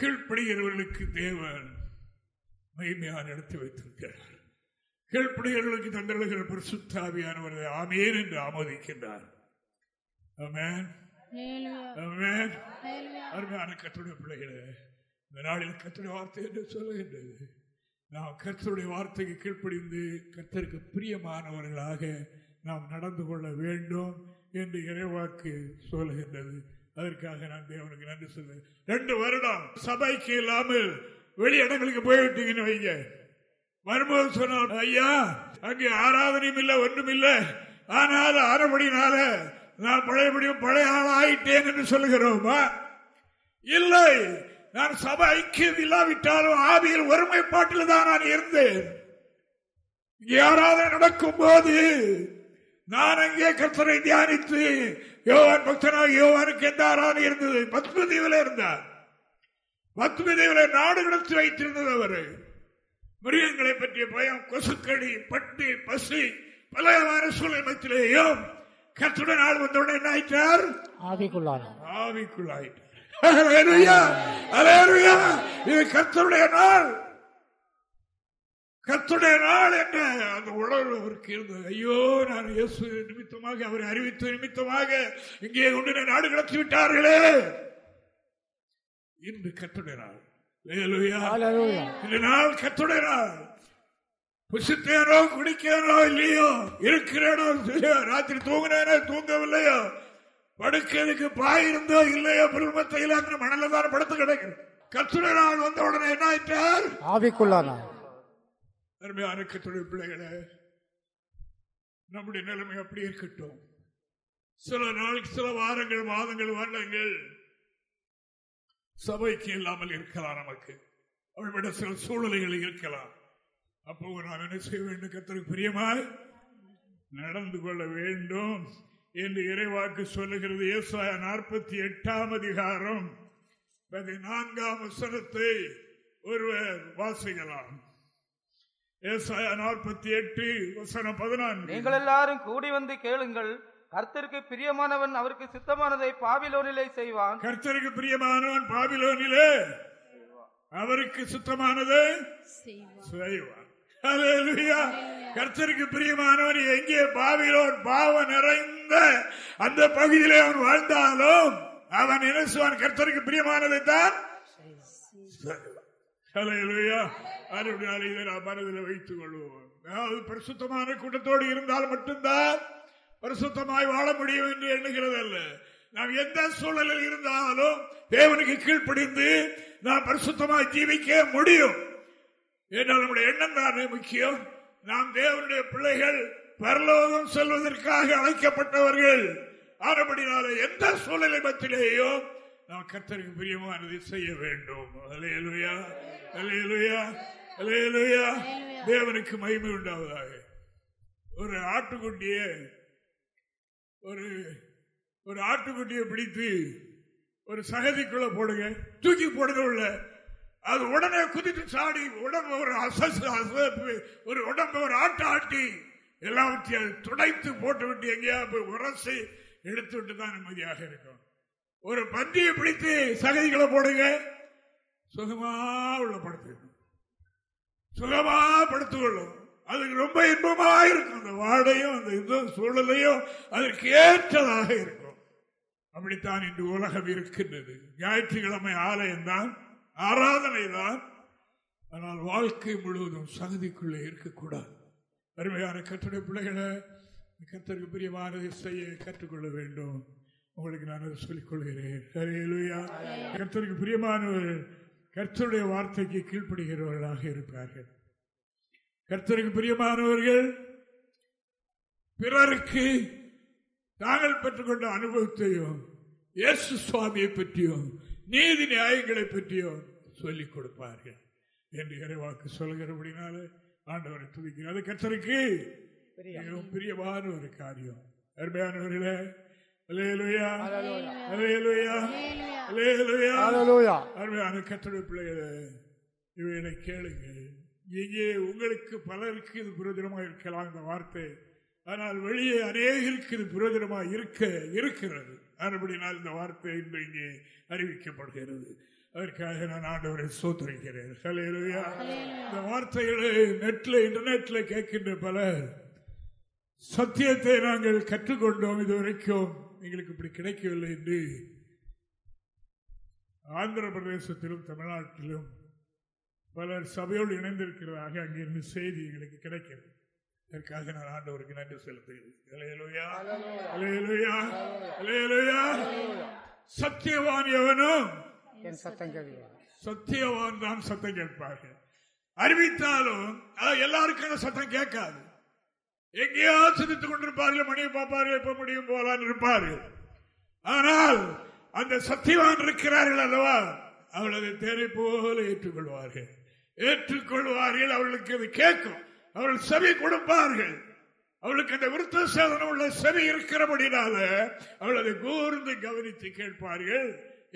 கீழ்ப்படுகிறவர்களுக்கு தேவன் மகிமையான எடுத்து வைத்திருக்கிறார். கீழ்ப்படிகளுக்கு தந்தழுகிற பரிசுத்தாவியானவரை ஆமேன் என்று ஆமோதிக்கின்றார். அருமையான கத்துடைய பிள்ளைகளே இந்த நாளில் கத்துடைய வார்த்தை என்று சொல்லுகின்றது. நாம் கர்த்தருடைய வார்த்தைக்கு கீழ்ப்படிந்து கர்த்தருக்கு பிரியமானவர்களாக நாம் நடந்து கொள்ள வேண்டும் என்று இறைவாக்கு சொல்லுகின்றது. அதற்காக நான் தேவனுக்கு நன்றி சொல்றேன் ரெண்டு வருடம் சபைக்கு இல்லாமல் வெளி இடங்களுக்கு போய்விட்டீங்கன்னு வைங்க. வரும்போது சொன்னால் ஐயா அங்கே ஆராதனையும் இல்லை ஒன்றும் இல்லை. ஆனால் அறபடினால நான் பழையபடியும் பழைய ஆள் ஆயிட்டேன் என்று சொல்லுகிறோமா? இல்லை. நான் சபை ஐக்கியம் இல்லாவிட்டாலும் ஆவியில் ஒருமைப்பாட்டில் தான் நான் இருந்தேன். யாராவது நடக்கும் போது நான் அங்கே கத்தரை தியானித்து யோவான் பக்தனாக யோவானுக்கு எந்த ஆராதனை இருந்தது? பத்மதீவில இருந்தார். பத்மதீவில நாடு கடத்தி வைத்திருந்தது அவரு. மிருகங்களை பற்றிய பயம் கொசுக்கடி பட்டு பசி பலமான சூழ்நிலையிலேயும் கத்துடன் ஆள் வந்தவுடன் என்ன ஆயிட்டார்? ஆவிக்குள்ளாயிட்டார். இது கத்துடைய நாள். கத்துடைய நாள் என்ன அந்த உணர்வு அவருக்கு இருந்தது. ஐயோ நான் இயேசு நிமித்தமாக அவரை அறிவித்த நிமித்தமாக இங்கே கொண்டு நாடு கடத்தி விட்டார்களே. இன்று கத்துடைய நாள். இந்த நாள் கத்துடைய நாள். புசித்தேனோ குடிக்கேனோ இல்லையோ இருக்கிறேனோ ராத்திரி தூங்கினேனோ தூங்கவில்லையோ படுக்கிறதுக்கு பாய் இருந்தோ இல்லையோ புல்மத்தையில் அந்த மணல தான் படுத்து கிடைக்கும் கத்துடைய நாள் வந்த உடனே என்ன ஆயிட்டார்? ஆவிக்குள்ளான? அருமையான கத்துடைய பிள்ளைகளை நம்முடைய நிலைமை அப்படி இருக்கட்டும். சில நாளைக்கு சில வாரங்கள் மாதங்கள் வருடங்கள் சபைக்கு இல்லாமல் இருக்கலாம் நமக்கு. அவர்விட சில சூழ்நிலைகள் இருக்கலாம். அப்போ நாம் என்ன செய்ய வேண்டும் கத்திற்கு பிரியமாய்? நடந்து கொள்ள வேண்டும். என்று இறைவாக்கு சொல்லுகிறது. ஏசாய நாற்பத்தி எட்டாம் அதிகாரம் பதினான்காம் வசனத்தை ஒருவர் வாசிக்கலாம். ஏசாய நாற்பத்தி எட்டு வசனம் பதினான்கு. நீங்கள் எல்லாரும் கூடி வந்து கேளுங்கள். கர்த்தருக்கு பிரியமானவன் அவருக்கு சித்தமானதை பாபிலோனிலே செய்வான். கர்த்தருக்கு பிரியமானவன் பாபிலோனிலே அவருக்கு சுத்தமானதை செய்வான். கர்த்தருக்கு பிரியமானவன் எங்கே பாவிலோன் பாவம் நிறைந்த அந்த பகுதியிலே அவன் வாழ்ந்தாலும் அவன் இனசுவான் கர்த்தருக்கு பிரியமானதை தான் மனதில் வைத்துக் கொள்வோம். அதாவது பரிசுத்தமான கூட்டத்தோடு இருந்தால் மட்டும்தான் பரிசுத்தமாய் வாழ முடியும் என்று எண்ணுகிறது அல்ல நாம் எந்த சூழலில் இருந்தாலும் தேவனுக்கு கீழ்ப்படிந்து நாம் பரிசுத்தமாய் ஜீவிக்க முடியும். என்றால் நம்முடைய எண்ணம் தானே முக்கியம். நாம் தேவனுடைய பிள்ளைகள் பரலோகம் செல்வதற்காக அழைக்கப்பட்டவர்கள் ஆனபடினால எந்த சூழ்நிலை மத்திலேயும் நாம் கத்தருக்கு பிரியமானதை செய்ய வேண்டும். அலையலுயா அலையலுயா அலையலுயா தேவனுக்கு மகிமை உண்டாவதாக. ஒரு ஆட்டுக்குட்டிய ஒரு ஒரு ஆட்டுக்குட்டியை பிடித்து ஒரு சகதிக்குள்ள போடுங்க. தூக்கி போடுங்க உள்ள. அது உடனே குதித்து சாடி உடம்பு ஒரு அசசு ஒரு உடம்பு ஒரு ஆட்டு ஆட்டி எல்லாவற்றையும் துடைத்து போட்டு விட்டு எங்கேயா போய் உரசி எடுத்து விட்டு தான் நிம்மதியாக இருக்கும் ஒரு பந்தியை பிடித்து சகதிகளை போடுங்க. சுகமா உள்ள படுத்து சுகமா படுத்துக் கொள்ளும் அதுக்கு ரொம்ப இன்பமாக இருக்கும். அந்த வாடையும் அந்த இது சூழலையும் அதற்கு ஏற்றதாக இருக்கும். அப்படித்தான் இன்று உலகம் இருக்கின்றது. ஞாயிற்றுக்கிழமை ஆலயம் தான் ஆராதனை தான் ஆனால் வாழ்க்கை முழுவதும் சகதிக்குள்ளே இருக்கக்கூடாது. அருமையான கற்றுடைய பிள்ளைகளை கத்தருக்கு பிரியமானதை செய்ய கற்றுக்கொள்ள வேண்டும். உங்களுக்கு நான் அதை சொல்லிக் கொள்கிறேன். ஹalleluya. கர்த்தருக்கு பிரியமானவர்கள் கர்த்தருடைய வார்த்தைக்கு கீழ்ப்படுகிறவர்களாக இருப்பார்கள். கர்த்தருக்கு பிரியமானவர்கள் பிறருக்கு தாங்கள் பெற்றுக்கொண்ட அனுபவத்தையும் இயேசு சுவாமியை பற்றியும் நீதி நியாயங்களை பற்றியும் சொல்லிக் கொடுப்பார்கள். என்று இறைவாக்கு சொல்கிறபடினால ஆண்டவரை துதிக்கிறார் அது கர்த்தருக்கு. மிகவும் பிரியமான ஒரு காரியம். அருமையானவர்களே அருமையான கட்டளை பிள்ளைகளே இவைகளை கேளுங்கள். இங்கே உங்களுக்கு பலருக்கு இது புரோஜனமாக இருக்கலாம் இந்த வார்த்தை. ஆனால் வெளியே அநேகருக்கு இது புரோஜனமாக இருக்க இருக்கிறது. அதுபடினால் இந்த வார்த்தை இன்று இங்கே அறிவிக்கப்படுகிறது. அதற்காக நான் ஆண்டவரை ஹalleluya. இந்த வார்த்தைகளை நெட்ல இன்டர்நெட்ல கேட்கின்ற பலர் சத்தியத்தை நாங்கள் கற்றுக்கொண்டோம் இதுவரைக்கும். எங்களுக்கு இப்படி கிடைக்கவில்லை என்று ஆந்திர பிரதேசத்திலும் தமிழ்நாட்டிலும் பலர் சபையோடு இணைந்திருக்கிறதாக அங்கிருந்து செய்தி எங்களுக்கு கிடைக்கிறது. அதற்காக நான் ஆண்டவருக்கு நன்றி செலுத்துகிறேன். சத்தியவான் எவனும் என் சத்தம் கேட்கிறார் சத்தியவான் தான் சத்தம் கேட்பார்கள். அறிவித்தாலும் எல்லாருக்கான எல்லாருக்கும் சத்தம் கேட்காது. எங்கேயோ சிரித்துக் கொண்டிருப்பார்கள் மணியை பார்ப்பார்கள் எப்ப முடியும் போலான்னு இருப்பார்கள். ஆனால் அந்த சத்தியவான் இருக்கிறார்கள் அல்லவா? அவளது தேரை போல ஏற்றுக்கொள்வார்கள். ஏற்றுக்கொள்வார்கள் அவர்களுக்கு அது கேட்கும். அவர்கள் செவி கொடுப்பார்கள். அவளுக்கு அந்த விருத்த சேதனம் உள்ள செவி இருக்கிறபடினால அவளது கூர்ந்து கவனித்து கேட்பார்கள்.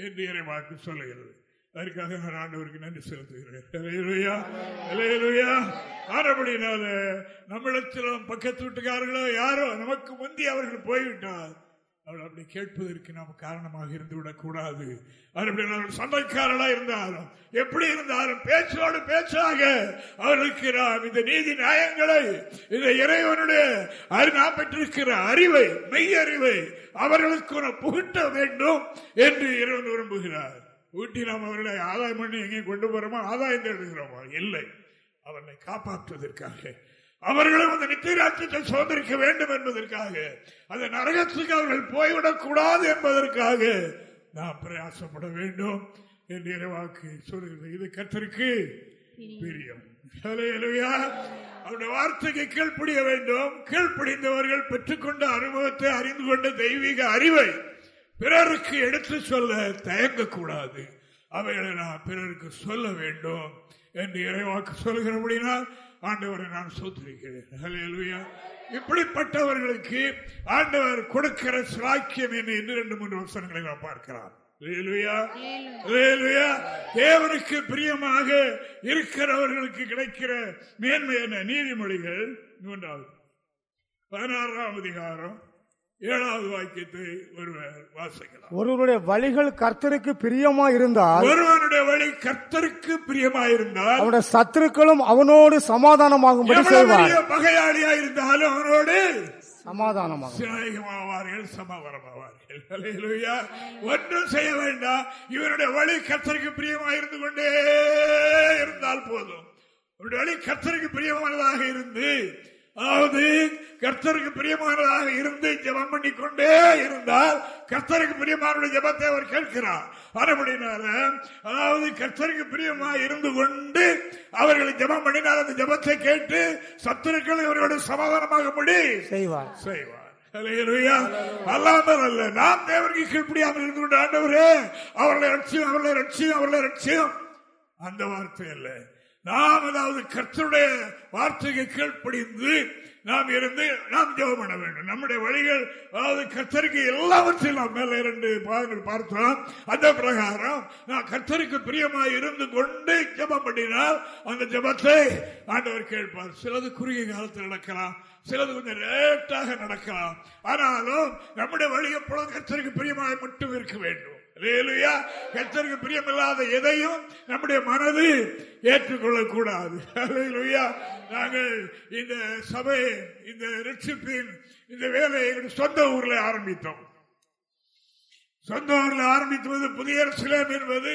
என்று இறைவாக்கு சொல்லுகிறது. அதற்காக நான் ஆண்டவருக்கு நன்றி செலுத்துகிறேன். ஆனபடினால நம்மிடத்திலும் பக்கத்து வீட்டுக்காரர்களோ யாரோ நமக்கு முந்தி அவர்கள் போய்விட்டார் அவள் அப்படி கேட்பதற்கு நாம் காரணமாக இருந்துவிடக்கூடாது அதுபடினால் அவர்கள் சண்டைக்காரர்களா இருந்தாலும் எப்படி இருந்தாலும் பேச்சோடு பேச்சாக அவர்களுக்கு நாம் இந்த நீதி நியாயங்களை இந்த இறைவனுடைய அறி- நாம் பெற்றிருக்கிற அறிவை மெய் அறிவை அவர்களுக்கு புகட்ட வேண்டும் என்று இறைவன் விரும்புகிறார். ஊட்டி நாம் அவர்களை ஆதாயம் பண்ணி எங்கேயும் கொண்டு போறோமா ஆதாயம் தேடுகிறோமா? இல்லை. அவர்களை காப்பாற்றுவதற்காக அவர்களும் அந்த நித்தியராட்சத்தை சுதந்திரிக்க வேண்டும் என்பதற்காக அந்த நரகத்துக்கு அவர்கள் போய்விடக் கூடாது என்பதற்காக நாம் பிரயாசப்பட வேண்டும் என்று இறைவாக்கு சொல்கிறது இது கத்தருக்கு பிரியம். அவருடைய வார்த்தைக்கு கீழ்ப்படிய வேண்டும். கீழ்ப்படிந்தவர்கள் பெற்றுக்கொண்ட அனுபவத்தை அறிந்து கொண்ட தெய்வீக அறிவை பிறருக்கு எடுத்து சொல்ல தயங்கக்கூடாது. அவைகளை நான் பிறருக்கு சொல்ல வேண்டும் என்று இறைவாக்கு சொல்கிறபடினால் ஆண்டவரை நான் சோத்திருக்கிறேன் ஹalleluya. இப்படிப்பட்டவர்களுக்கு ஆண்டவர் கொடுக்கிற சிலாக்கியம் என்ன என்று ரெண்டு மூன்று வசனங்களை ஹalleluya. ஹalleluya. தேவனுக்கு பிரியமாக இருக்கிறவர்களுக்கு கிடைக்கிற மேன்மை என்ன நீதிமொழிகள் மூன்றாவது பதினாறாம் அதிகாரம் ஏழாவது வாக்கியத்தை ஒருவர் வாசிக்கலாம். ஒருவருடைய வழிகள் கர்த்தருக்கு பிரியமா இருந்தால் ஒருவனுடைய வழி கர்த்தருக்கு பிரியமாயிருந்தால் அவனுடைய சத்துருக்களும் அவனோடு சமாதானமாகும்படி செய்வார். பகையாளியா இருந்தாலும் அவனோடு சமாதானமாக சிநேகமாவார்கள் சமாதானமாவார்கள். ஒன்றும் செய்ய வேண்டாம். இவனுடைய வழி கத்தருக்கு பிரியமாக இருந்து கொண்டே இருந்தால் போதும். வழி கத்தருக்கு பிரியமானதாக இருந்து அதாவது கர்த்தருக்கு பிரியமானதாக இருந்து ஜபம் பண்ணி கொண்டே இருந்தால் கர்த்தருக்கு பிரியமான ஜபத்தை அவர் கேட்கிறார். அதுபடினால அதாவது கர்த்தருக்கு பிரியமா இருந்து கொண்டு அவர்களை ஜபம் பண்ணினால் அந்த ஜபத்தை கேட்டு சத்துருக்கள் அவர்களோட சமாதானமாக முடி. செய்வார். செய்வார். அல்லாமல் அல்ல நாம் தேவருக்கு கீழ்ப்படியாமல் இருந்து கொண்டு ஆண்டவரே அவர்களை ரட்சியம் அவர்களை ரட்சியம் அவர்களை ரட்சியம். அந்த வார்த்தை அல்ல. நாம் அதாவது கர்த்தருடைய வார்த்தைக்கு கீழ்ப்படிந்து நாம் இருந்து நாம் ஜெபம் பண்ண வேண்டும். நம்முடைய வழிகள் அதாவது கர்த்தருக்கு எல்லாவற்றையும் நாம் மேல இரண்டு பாதங்கள் பார்த்தோம். அந்த பிரகாரம் நான் கர்த்தருக்கு பிரியமாய் இருந்து கொண்டு ஜெபம் பண்ணினால் அந்த ஜபத்தை ஆண்டவர் கேட்பார். சிலது குறுகிய காலத்தில் நடக்கலாம் சிலது கொஞ்சம் லேட்டாக நடக்கலாம். ஆனாலும் நம்முடைய வழி எப்பொழுது கர்த்தருக்கு பிரியமாய் மட்டும் இருக்க வேண்டும். கத்தருக்கு பிரியமில்லாத எதையும் நம்முடைய மனது ஏற்றுக்கொள்ளக்கூடாது. கூடாது நாங்கள் இந்த சபை இந்த ரட்சிப்பின் இந்த வேலையை சொந்த ஊர்ல ஆரம்பித்தோம். சொந்த ஊர்ல ஆரம்பித்துவது புதிய சிலம் என்பது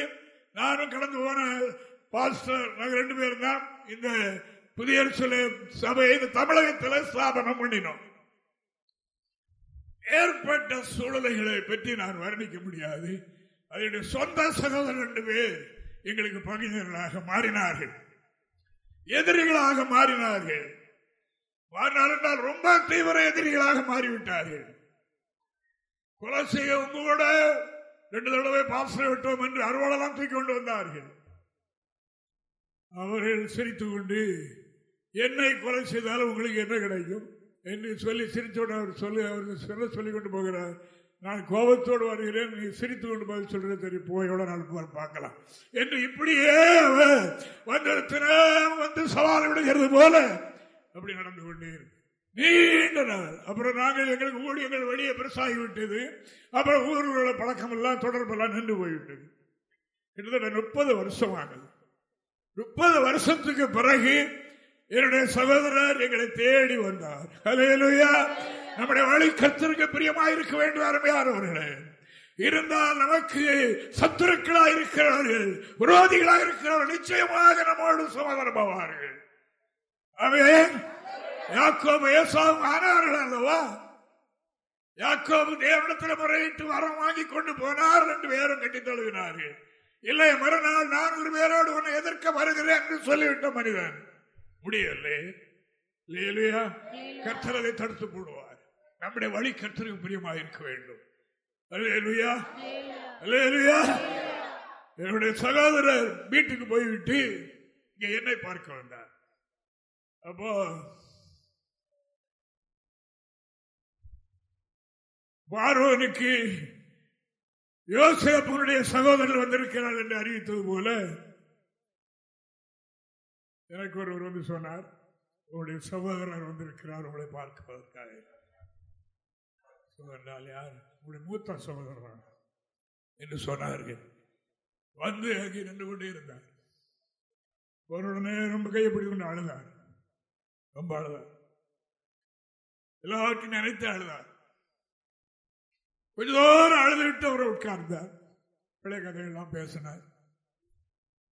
நானும் கடந்து போன பாஸ்டர் நாங்கள் ரெண்டு பேரும் தான் இந்த புதிய சபையை இந்த தமிழகத்தில் ஸ்தாபனம் பண்ணினோம். ஏற்பட்ட சூழலைகளை பற்றி நான் வர்ணிக்க முடியாது. அதனுடைய சொந்த சகோதரர் ரெண்டு பேர் எங்களுக்கு பகைஞர்களாக மாறினார்கள். எதிரிகளாக மாறினார்கள். மாறினார் ரொம்ப தீவிர எதிரிகளாக மாறிவிட்டார்கள். கொலை செய்யவும் கூட ரெண்டு தடவை பாசனை விட்டோம் என்று அறுவாளெல்லாம் தூக்கி கொண்டு வந்தார்கள். அவர்கள் சிரித்துக் கொண்டு என்னை கொலை செய்தாலும் உங்களுக்கு என்ன கிடைக்கும்? என்று சொல்லி சிரித்தோடு அவர் சொல்லி அவர் சொல்ல சொல்லிக் கொண்டு போகிறார். நான் கோபத்தோடு வருகிறேன் நீ சிரித்து கொண்டு பதில் சொல்றது தெரியும் போய் நான் நாள் பார்க்கலாம். என்று இப்படியே வந்து வந்து சவால் விடுகிறது போல அப்படி நடந்து கொண்டே நீண்ட நாள். அப்புறம் நாங்கள் எங்களுக்கு ஊழியர்கள் வெளியே பெருசாகிவிட்டது. அப்புறம் ஊர்களோட பழக்கம் எல்லாம் தொடர்பெல்லாம் நின்று போய்விட்டது. கிட்டத்தட்ட முப்பது வருஷம் ஆகுது முப்பது வருஷத்துக்கு பிறகு என்னுடைய சகோதரர் எங்களை தேடி வந்தார். அலையலுயா நம்முடைய வழி கத்திற்கு பிரியமா இருக்க வேண்டும் அருமையானவர்களே இருந்தால் நமக்கு சத்துருக்களா இருக்கிறார்கள் விரோதிகளாக இருக்கிறவர்கள் நிச்சயமாக நம்மோடு சமாதானமாவார்கள் அவன் யாக்கோபு ஏசாவும் ஆனார்கள் அல்லவா? யாக்கோபு தேவனத்தில் முறையிட்டு வரம் வாங்கி கொண்டு போனார் ரெண்டு பேரும் கட்டி தழுவினார்கள். இல்லை மறுநாள் நான் ஒரு பேரோடு உன்னை எதிர்க்க வருகிறேன் என்று சொல்லிவிட்ட மனிதன். முடியலையா கர்த்தர் அதை தடுத்து போடுவார். நம்முடைய வழி கர்த்தருக்கு பிரியமாக இருக்க வேண்டும். என்னுடைய சகோதரர் வீட்டுக்கு போய்விட்டு இங்க என்னை பார்க்க வந்தார். அப்போ பார்வனுக்கு யோசேப்பனுடைய சகோதரர் வந்திருக்கிறார் என்று அறிவித்தது போல எனக்கு ஒருவர் வந்து சொன்னார். உங்களுடைய சகோதரர் வந்திருக்கிறார் உங்களை பார்க்குவதற்காக சொன்னால் யார்? உங்களுடைய மூத்த சகோதரர் என்று சொன்னார்கள். வந்து அங்கே நின்று கொண்டே இருந்தார். ஒருடனே ரொம்ப கையப்படி கொண்டு அழுதார். ரொம்ப அழுதார். எல்லாவற்றையும் நினைத்து அழுதார். கொஞ்ச தூரம் அழுதுவிட்டு அவரை உட்கார்ந்தார். பிள்ளை கதைகள்லாம் பேசினார்.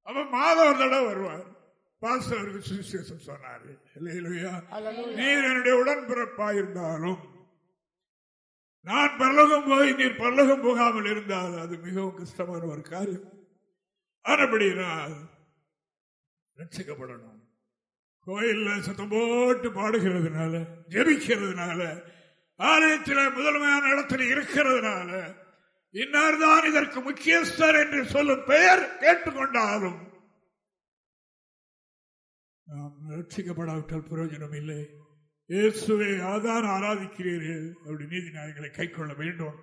அவன் மாதம் ஒரு தடவை வருவார். பாஸ்டருக்கு சுவிசேஷம் சொன்னாரு. நீர் என்னுடைய உடன்பிறப்பா இருந்தாலும் நான் பரலோகம் போய் நீர் பரலோகம் போகாமல் இருந்தால் அது மிகவும் கஷ்டமான ஒரு காரியம். ஆனபடினால் ரட்சிக்கப்படணும். கோயில்ல சத்தம் போட்டு பாடுகிறதுனால ஜெபிக்கிறதுனால ஆலயத்தில் முதன்மையான இடத்தில் இருக்கிறதுனால இன்னார்தான் இதற்கு முக்கியஸ்தர் என்று சொல்லும் பெயர் கேட்டுக்கொண்டாலும் நாம் ரட்சிக்கப்படாவிட்டால் பிரயோஜனம் இல்லை. இயேசுவை ஆதார ஆராதிக்கிறீர்கள். அப்படி நீதி நாயங்களை கை கொள்ள வேண்டும்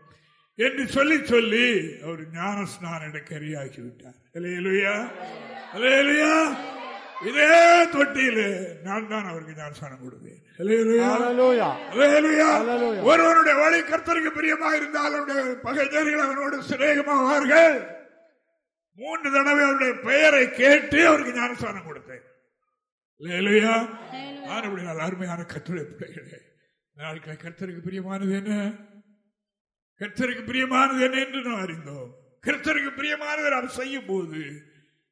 என்று சொல்லி சொல்லி அவர் ஞான ஸ்நான கரியாகிவிட்டார் இதே தொட்டியில் நான் தான் அவருக்கு ஞானஸ்தானம் கொடுப்பேன். ஒருவனுடைய வழி கர்த்தருக்கு பிரியமாக இருந்தால் அவருடைய பகைஞர்கள் அவனோடு சிநேகமாவார்கள். மூன்று தடவை அவருடைய பெயரை கேட்டு அவருக்கு ஞானஸ்தானம் கொடுத்தேன் அருமையான கட்டுரை பிள்ளைகளே நாட்களை கர்த்தருக்கு பிரியமானது என்ன? கர்த்தருக்கு பிரியமானது என்ன என்று நாம் அறிந்தோம். கர்த்தருக்கு பிரியமானதை நாம் செய்யும் போது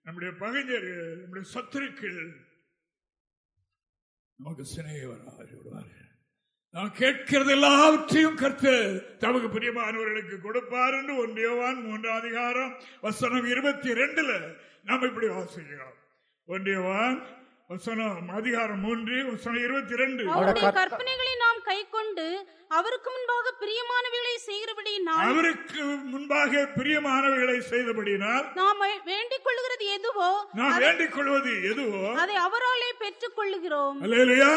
நம்முடைய பகைஞர்கள் நம்முடைய சத்துருக்கள் நமக்கு சிநேகவராக விடுவார்கள். நாம் கேட்கிறது எல்லாவற்றையும் கர்த்தர் தமக்கு பிரியமானவர்களுக்கு கொடுப்பார் என்று ஒன்றியவான் மூன்றாம் அதிகாரம் வசனம் இருபத்தி ரெண்டுல நாம் இப்படி வாசிக்கிறோம் ஒன்றியவான் வசனம் அதிகாரம் மூன்று வசனம் இருபத்தி ரெண்டு அவருடைய கற்பனைகளை நாம் கை கொண்டு அவருக்கு முன்பாக பிரியமானவைகளை செய்கிறபடியினால் அவருக்கு முன்பாக பிரியமானவைகளை செய்தபடினால் நாம் வேண்டிக் கொள்ளுகிறது எதுவோ நாம் வேண்டிக் கொள்வது எதுவோ அதை அவராலே பெற்றுக் கொள்ளுகிறோம் அலேலுயா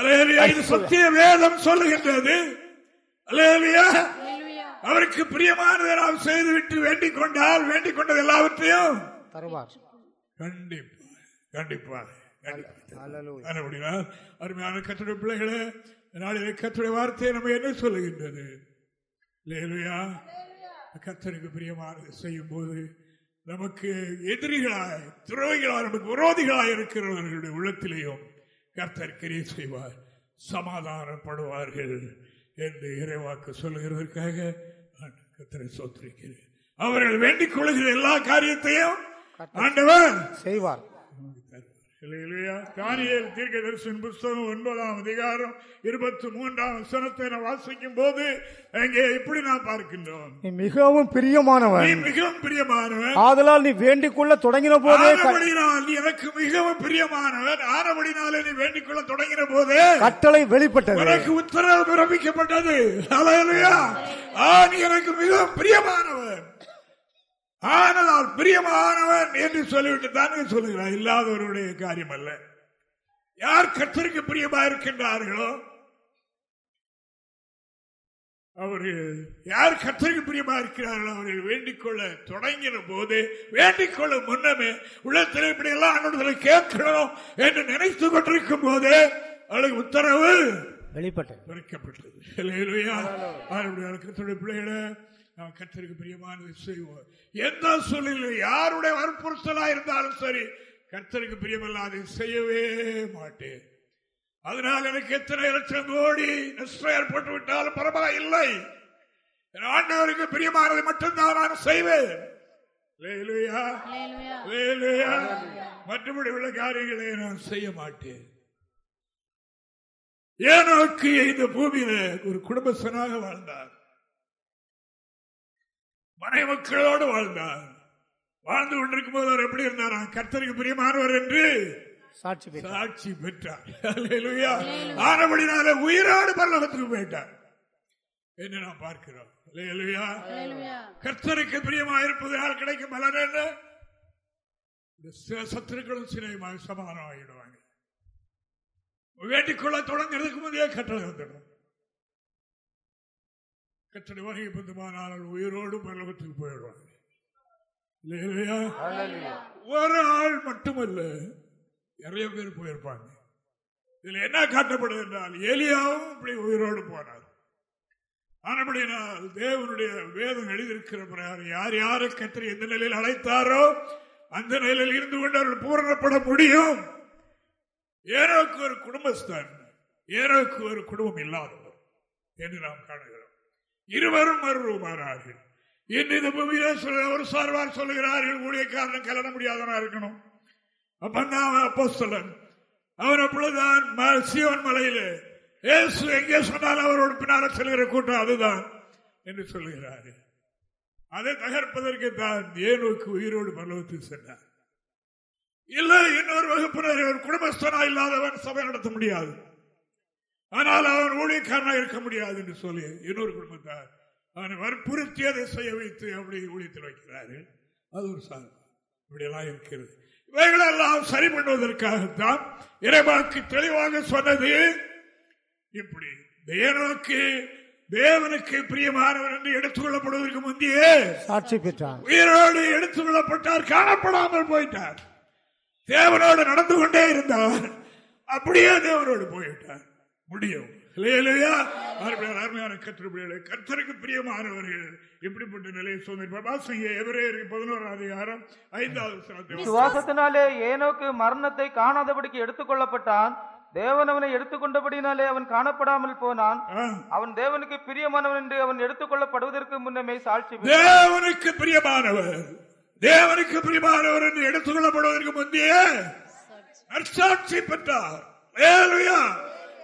அலேலுயா இது சத்திய வேதம் சொல்லுகின்றது. அலேலுயா அவருக்கு பிரியமானதை நாம் செய்துவிட்டு வேண்டிக் கொண்டால் வேண்டிக் கொண்டது எல்லாவற்றையும் தருவார். கண்டிப்பா. கண்டிப்பா அல்லேலூயா. அப்படின்னா அருமையான கத்துடைய பிள்ளைகளே நாளிலே கத்துடைய வார்த்தையை நம்ம என்ன சொல்லுகின்றது? லேலுயா. கத்தருக்கு பிரியமானது செய்யும் போது நமக்கு எதிரிகளாய் துரோகிகளாய் நமக்கு விரோதிகளாய் இருக்கிறவர்களுடைய உள்ளத்திலேயும் கர்த்தர் கிரியை செய்வார் சமாதானப்படுவார்கள் என்று இறைவாக்கு சொல்லுகிறதற்காக நான் கர்த்தரை சோத்திருக்கிறேன். அவர்கள் வேண்டிக் கொள்கிற எல்லா காரியத்தையும் ஆண்டவர் செய்வார். இல்லையா தானியேல் தீர்க்க தரிசன புஸ்தகம் ஒன்பதாம் அதிகாரம் இருபத்தி மூன்றாம் வசனத்தை வாசிக்கும் போது அங்கே இப்படி நான் பார்க்கின்றோம். நீ மிகவும் நீ பிரியமானவன் மிகவும் பிரியமானவன். ஆதலால் நீ வேண்டிக் கொள்ள தொடங்கின போதே நீ எனக்கு மிகவும் பிரியமானவன். ஆனபடினாலே நீ வேண்டிக் கொள்ள தொடங்கின போதே கட்டளை வெளிப்பட்டது. உனக்கு உத்தரவு பிறப்பிக்கப்பட்டது. எனக்கு மிகவும் பிரியமானவன். ஆனால் பிரியமானவன் என்று சொல்லிவிட்டு தானே சொல்லுகிறார் இல்லாதவருடைய காரியம் அல்ல யார் கர்த்தருக்கு பிரியமா இருக்கின்றார்களோ அவர்கள் யார் கர்த்தருக்கு பிரியமா இருக்கிறார்களோ அவர்கள் வேண்டிக் கொள்ள தொடங்கின போது வேண்டிக் கொள்ள முன்னமே உள்ளத்தில் இப்படி எல்லாம் ஆண்டவர்களை கேட்கணும் என்று நினைத்து கொண்டிருக்கும் போதே அவளுக்கு உத்தரவு வெளிப்பட்டது. பிள்ளைகளே நாம் கர்த்தருக்கு பிரியமானதை செய்வோம். எந்த சூழ்நிலை யாருடைய வற்புறுத்தலா இருந்தாலும் சரி கர்த்தருக்கு பிரியமில்லாதை செய்யவே மாட்டேன். அதனால் எனக்கு எத்தனை லட்சம் கோடி நஷ்டம் ஏற்பட்டு விட்டாலும் பரவாயில்லை ஆண்டவருக்கு பிரியமானதை மட்டும்தான் நான் செய்வேன். மற்றபடி உள்ள காரியங்களை நான் செய்ய மாட்டேன். ஏனோக்கு இந்த பூமியில ஒரு குடும்பஸ்தனாக வாழ்ந்தார். மனை மக்களோடு வாழ்ந்தார். வாழ்ந்து கொண்டிருக்கும் போது அவர் எப்படி இருந்தார்? கர்த்தருக்கு பிரியமானவர் என்று சாட்சி பெற்றார். சாட்சி பெற்றார். அல்லேலூயா. ஆனபடினால உயிரோடு பரலோகத்துக்கு போயிட்டார். என்று நாம் பார்க்கிறோம். அல்லேலூயா. கர்த்தருக்கு பிரியமா இருப்பதால் கிடைக்கும் பலன் என்ன? சத்துருக்களும் சிலையுமாக சமாதானமாகிடுவாங்க வேண்டிக் கொள்ள தொடங்குறதுக்கு முந்தைய கட்டளை வந்துடும். கட்டளை வருகை பந்துமானால் உயிரோடு பரலோகத்துக்கு போயிடுவாங்க இல்லையா? ஒரு ஆள் மட்டுமல்ல நிறைய பேர் போயிருப்பாங்க. இதுல என்ன காட்டப்படுது என்றால் ஏலியாவும் இப்படி உயிரோடு போனார். ஆனபடினால் தேவனுடைய வேதம் எழுதியிருக்கிற பிரகாரம் யார் யாரை கத்திரி எந்த நிலையில் அழைத்தாரோ அந்த நிலையில் இருந்து கொண்டு அவர்கள் பூரணப்பட முடியும். ஏரோக்கு ஒரு குடும்பஸ்தான். ஏரோக்கு ஒரு குடும்பம் இல்லாதவர். என்று நாம் காணுகிறோம். இருவரும் மறுரூபார்கள் இன்று இந்த பூமியில சொல்ல ஒரு சார்பார் சொல்லுகிறார்கள்? ஊழியக்காரன் கலர முடியாதவனா இருக்கணும். அப்பந்தான் அவன் சொல்லன் அவர் அப்பொழுதுதான் ம- மலையில. ஏசு எங்கே சொன்னாலும் அவரோட பின்னால செல்கிற கூட்டம் அதுதான் என்று சொல்லுகிறாரு அதை தகர்ப்பதற்கு தான் ஏனோக்கு உயிரோடு பரலோகத்தில் சென்றார். இல்லை இன்னொரு வகுப்பினர் ஒரு குடும்பஸ்தனா இல்லாதவன் சபை நடத்த முடியாது. ஆனால் அவன் ஊழியக்காரனா இருக்க முடியாது என்று சொல்லி இன்னொரு குடும்பத்தார் அவனை வற்புறுத்தி அதை செய்ய வைத்து அப்படி ஊழியத்தில் வைக்கிறார்கள் அது ஒரு சாதனை. இப்படியெல்லாம் இருக்கிறது. இவைகளெல்லாம் சரி பண்ணுவதற்காகத்தான் இறைவாக்கு தெளிவாக சொன்னது. இப்படி தேவனுக்கு தேவனுக்கு பிரியமானவர் என்று எடுத்துக் கொள்ளப்படுவதற்கு முந்தையே சாட்சி பெற்றார். உயிரோடு எடுத்துக் கொள்ளப்பட்டார் காணப்படாமல் போயிட்டார். தேவனோடு நடந்து கொண்டே இருந்தார். அப்படியே தேவனோடு போய்விட்டார். முடியும் அருமையான கத்திரப்பிள்ளைகளை கர்த்தருக்கு பிரியமானவர்கள் இப்படிப்பட்ட நிலையை அதிகாரம் ஐந்தாவது. விசுவாசத்தினாலே ஏனோக்கு மரணத்தை காணாதபடிக்கு எடுத்துக் கொள்ளப்பட்டான் தேவன் அவனை எடுத்துக்கொண்டபடினாலே அவன் காணப்படாமல் போனான். அவன் தேவனுக்கு பிரியமானவன் என்று அவன் எடுத்துக்கொள்ளப்படுவதற்கு முன்னமே சாட்சி. தேவனுக்கு பிரியமானவர் தேவனுக்கு பிரியமானவர் என்று எடுத்துக் கொள்ளப்படுவதற்கு முந்தைய நற்சாட்சி பெற்றார்.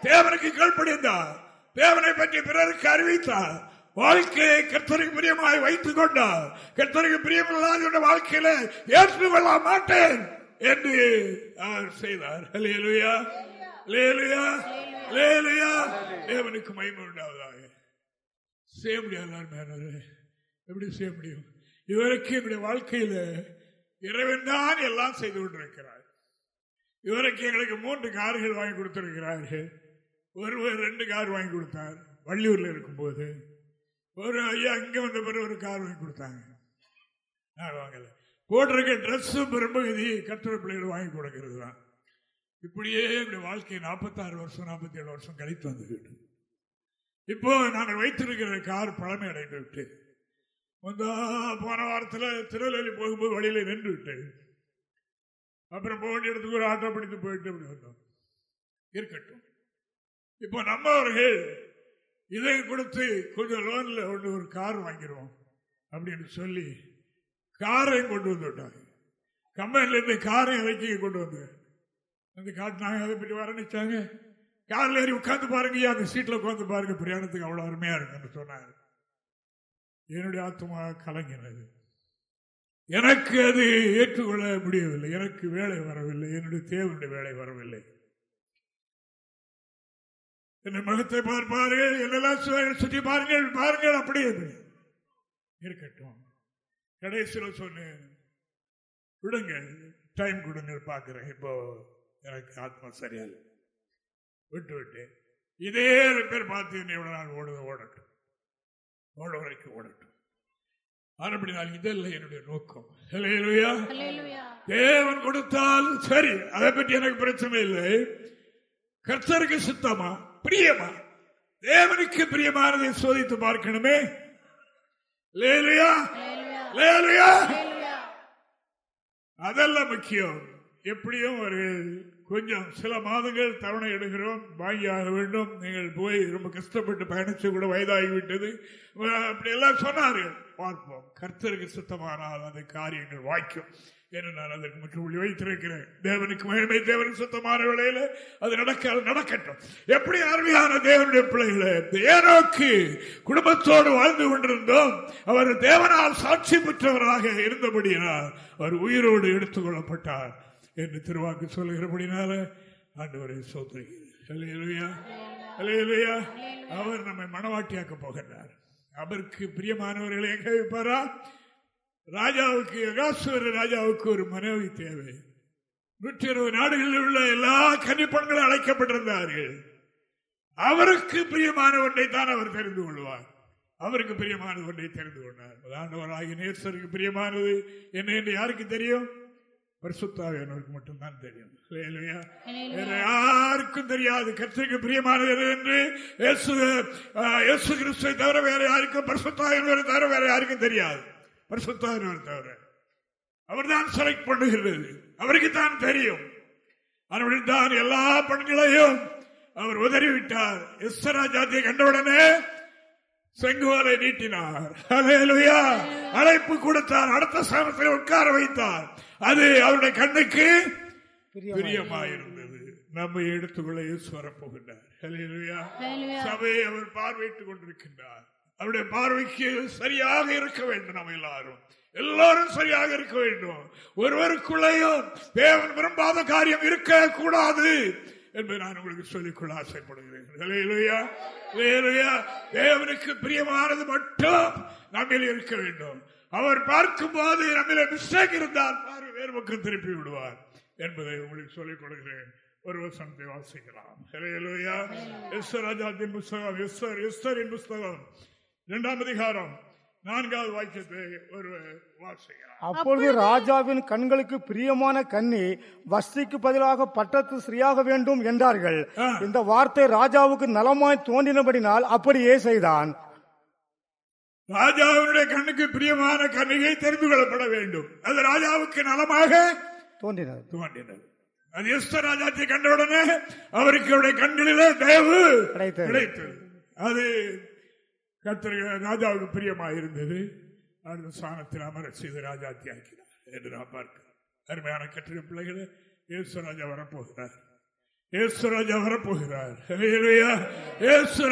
தேவனுக்கு கீழ்ப்படிந்தார் தேவனை பற்றி பிறருக்கு அறிவித்தார். வாழ்க்கையை கர்த்தருக்கு பிரியமாய் வைத்துக் கொண்டார். கர்த்தருக்கு பிரியமில்லாத வாழ்க்கையில ஏற்றுக்கொள்ள மாட்டேன் என்று அவர் செய்தார். ஹalleluya. ஹalleluya. ஹalleluya. தேவனுக்கு மகிமை உண்டாவதாக. செய்ய முடியாது எப்படி செய்ய முடியும்? இவருக்கு என்னுடைய வாழ்க்கையில இறைவன் தான் எல்லாம் செய்து கொண்டிருக்கிறார். இவருக்கு எங்களுக்கு மூன்று கார்கள் வாங்கி கொடுத்திருக்கிறார்கள். ஒருவர் ரெண்டு கார் வாங்கி கொடுத்தார். வள்ளியூரில் இருக்கும்போது ஒரு ஐயா அங்கே வந்த பிறகு ஒரு கார் வாங்கி கொடுத்தாங்க. நான் வாங்கலை. போட்டிருக்க ட்ரெஸ்ஸும் பெரும்பகுதி கட்டுரை பிள்ளைகள் வாங்கி கொடுக்கிறது தான். இப்படியே என்னுடைய வாழ்க்கை நாற்பத்தாறு வருஷம் நாற்பத்தி ஏழு வருஷம் கழித்து வந்துவிட்டு இப்போ நாங்கள் வைத்திருக்கிற கார் பழமை அடைந்து விட்டு வந்தா போன வாரத்தில் திருநெல்வேலி போகும்போது வழியில நின்று விட்டு அப்புறம் போக வேண்டிய இடத்துக்கு ஒரு ஆட்டோ பிடித்து போயிட்டு அப்படி வந்தோம். இருக்கட்டும். இப்போ நம்மவர்கள் இதை கொடுத்து கொஞ்சம் லோன்ல ஒன்று ஒரு கார் வாங்கிடுவோம் அப்படின்னு சொல்லி காரையும் கொண்டு வந்து விட்டாங்க கம்பெனிலேருந்து காரையும் காரை இறக்கி கொண்டு வந்து. வந்து காட்டினாங்க அதை பற்றி வரணிச்சாங்க காரில் ஏறி உட்காந்து பாருங்க அந்த சீட்டில் உட்காந்து பாருங்க. பிரயாணத்துக்கு அவ்வளோ அருமையாக இருக்குன்னு சொன்னார். என்னுடைய ஆத்மா கலங்கினது. எனக்கு அது ஏற்றுக்கொள்ள முடியவில்லை. எனக்கு வேலை வரவில்லை. என்னுடைய தேவனுடைய வேலை வரவில்லை. என்னை முகத்தை பார்ப்பார்கள் என்னெல்லாம் சுற்றி பாருங்கள் பாருங்கள் அப்படி அது இருக்கட்டும். கடைசியில் சொன்னேன் விடுங்க டைம் கொடுங்க பார்க்கிறேன். இப்போ எனக்கு ஆத்மா சரியாயில்லை விட்டு விட்டு இதே பேர் பார்த்து என்னை எவ்வளவு நாள் ஓடுத ஓடட்டும். ஓட வரைக்கும் ஓடட்டும். மறுபடியும் இதல்ல என்னுடைய நோக்கம். தேவன் கொடுத்தால் சரி அதை பற்றி எனக்கு பிரச்சனை இல்லை. கர்த்தருக்கு சுத்தமா? பிரியமா? தேவனுக்கு பிரியமானதை சோதித்து பார்க்கணுமே? அதெல்லாம் முக்கியம். எப்படியும் ஒரு கொஞ்சம் சில மாதங்கள் தவணை எடுக்கிறோம். வாங்கி ஆக வேண்டும். நீங்கள் போய் ரொம்ப கஷ்டப்பட்டு பயணிச்சு கூட வயதாகிவிட்டது அப்படி எல்லாம் சொன்னார்கள். பார்ப்போம். கர்த்தருக்கு சுத்தமானால் அந்த காரியங்கள் வாய்க்கும். என்று நான் அதற்கு முற்றுப்புள்ளி வைத்திருக்கிறேன். தேவனுக்கு மகிமை தேவனுக்கு சுத்தமான வேளையில அது நடக்க நடக்கட்டும். எப்படி அருமையான தேவனுடைய பிள்ளைகளே ஏனோக்கு குடும்பத்தோடு வாழ்ந்து கொண்டிருந்தோம். அவர் தேவனால் சாட்சி பெற்றவராக இருந்தபடியினால் அவர் உயிரோடு எடுத்துக் கொள்ளப்பட்டார் என்று திருவாக்கு சொல்லுகிறபடினால ஆண்டவரை சோதரியா அவர் நம்மை மனவாட்டியாக்க போகின்றார். அவருக்கு பிரியமானவர்களை எங்க வைப்பாரா ராஜாவுக்கு யகாசுவர ராஜாவுக்கு ஒரு மனைவி தேவை. நூற்றி இருபது நாடுகளில் உள்ள எல்லா கன்னிப்பெண்களும் அழைக்கப்பட்டிருந்தார்கள். அவருக்கு பிரியமான ஒன்றை தான் அவர் தெரிந்து கொள்வார். அவருக்கு பிரியமான ஒன்றை தெரிந்து கொண்டார். ஆண்டவராகிய நேசருக்கு பிரியமானது. என்ன என்று யாருக்கு தெரியும்? பரிசுத்தாவியனருக்கு மட்டும்தான் தெரியும். இல்லையா? வேற யாருக்கும் தெரியாது. கத்திரிக்கு பிரியமானது என்று? இயேசு கிறிஸ்துவை தவிர வேற யாருக்கும் பரிசுத்தாவியனரை தவிர வேற யாருக்கும் தெரியாது. பரிசுத்தாவியனரை தவிர அவர்தான் செலக்ட் பண்ணுகிறது அவருக்கு தான் தெரியும். அவர்கள் தான் எல்லா பெண்களையும் அவர் உதறிவிட்டார். எஸ்தரா ஜாத்தியை கண்டவுடனே செங்கோலை நீட்டினார். ஹalleluya. அழைப்பு கொடுத்தார். அடுத்த ஸ்தானத்தில் உட்கார வைத்தார். அது அவருடைய கண்ணுக்கு பிரியமாயிருந்தது. நம்மை எடுத்துக்கொள்ள இயேசு வரப்போகின்றார். ஹalleluya. சபையை அவர் பார்வையிட்டுக் கொண்டிருக்கின்றார். அவருடைய பார்வைக்கு சரியாக இருக்க வேண்டும் நம்ம எல்லாரும். எல்லாரும் சரியாக இருக்க வேண்டும். ஒருவருக்குள்ளேயும் தேவன் விரும்பாத காரியம் இருக்க கூடாது என்பதை நான் உங்களுக்கு சொல்லிக்கொள்ள ஆசைப்படுகிறேன். தேவனுக்கு பிரியமானது மட்டும் நம்மில் இருக்க வேண்டும். அவர் பார்க்கும் போது நம்மள மிஸ்டேக் இருந்தால் பார்வை வேறு பக்கம் திருப்பி விடுவார் என்பதை உங்களுக்கு சொல்லிக் கொடுக்கிறேன். ஒரு வசனத்தை வாசிக்கலாம். புஸ்தகம் எஸ்தரின் புஸ்தகம். இரண்டாம் அதிகாரம் நான்காவது வாக்கியத்தை ஒரு வாசிக்கலாம். அப்பொழுது ராஜாவின் கண்களுக்கு பிரியமான கன்னி வஸ்திக்கு பதிலாக பட்டத்து ஸ்ரீயாக வேண்டும் என்றார்கள். இந்த வார்த்தை ராஜாவுக்கு நலமாய் தோன்றினபடினால் அப்படியே செய்தான். ராஜாவினுடைய கண்ணுக்கு பிரியமான கன்னிகை தெரிந்து கொள்ளப்பட வேண்டும். அது ராஜாவுக்கு நலமாக தோன்றினது. தோன்றினது. அது எஸ்தர் ராஜாத்தை கண்ட உடனே அவருக்கு அவருடைய கண்களிலே தயவு கிடைத்தது. கிடைத்தது. அது கத்திர ராஜாவுக்கு பிரியமாக இருந்தது அந்த சாணத்தில் அமர செய்து ராஜாத்தி ஆக்கினார் என்று நான் பார்க்கிறேன் அருமையான கட்டிட பிள்ளைகளே ஏசுராஜா வரப்போகிறார். ஏசுராஜா வரப்போகிறார். ஹalleluya.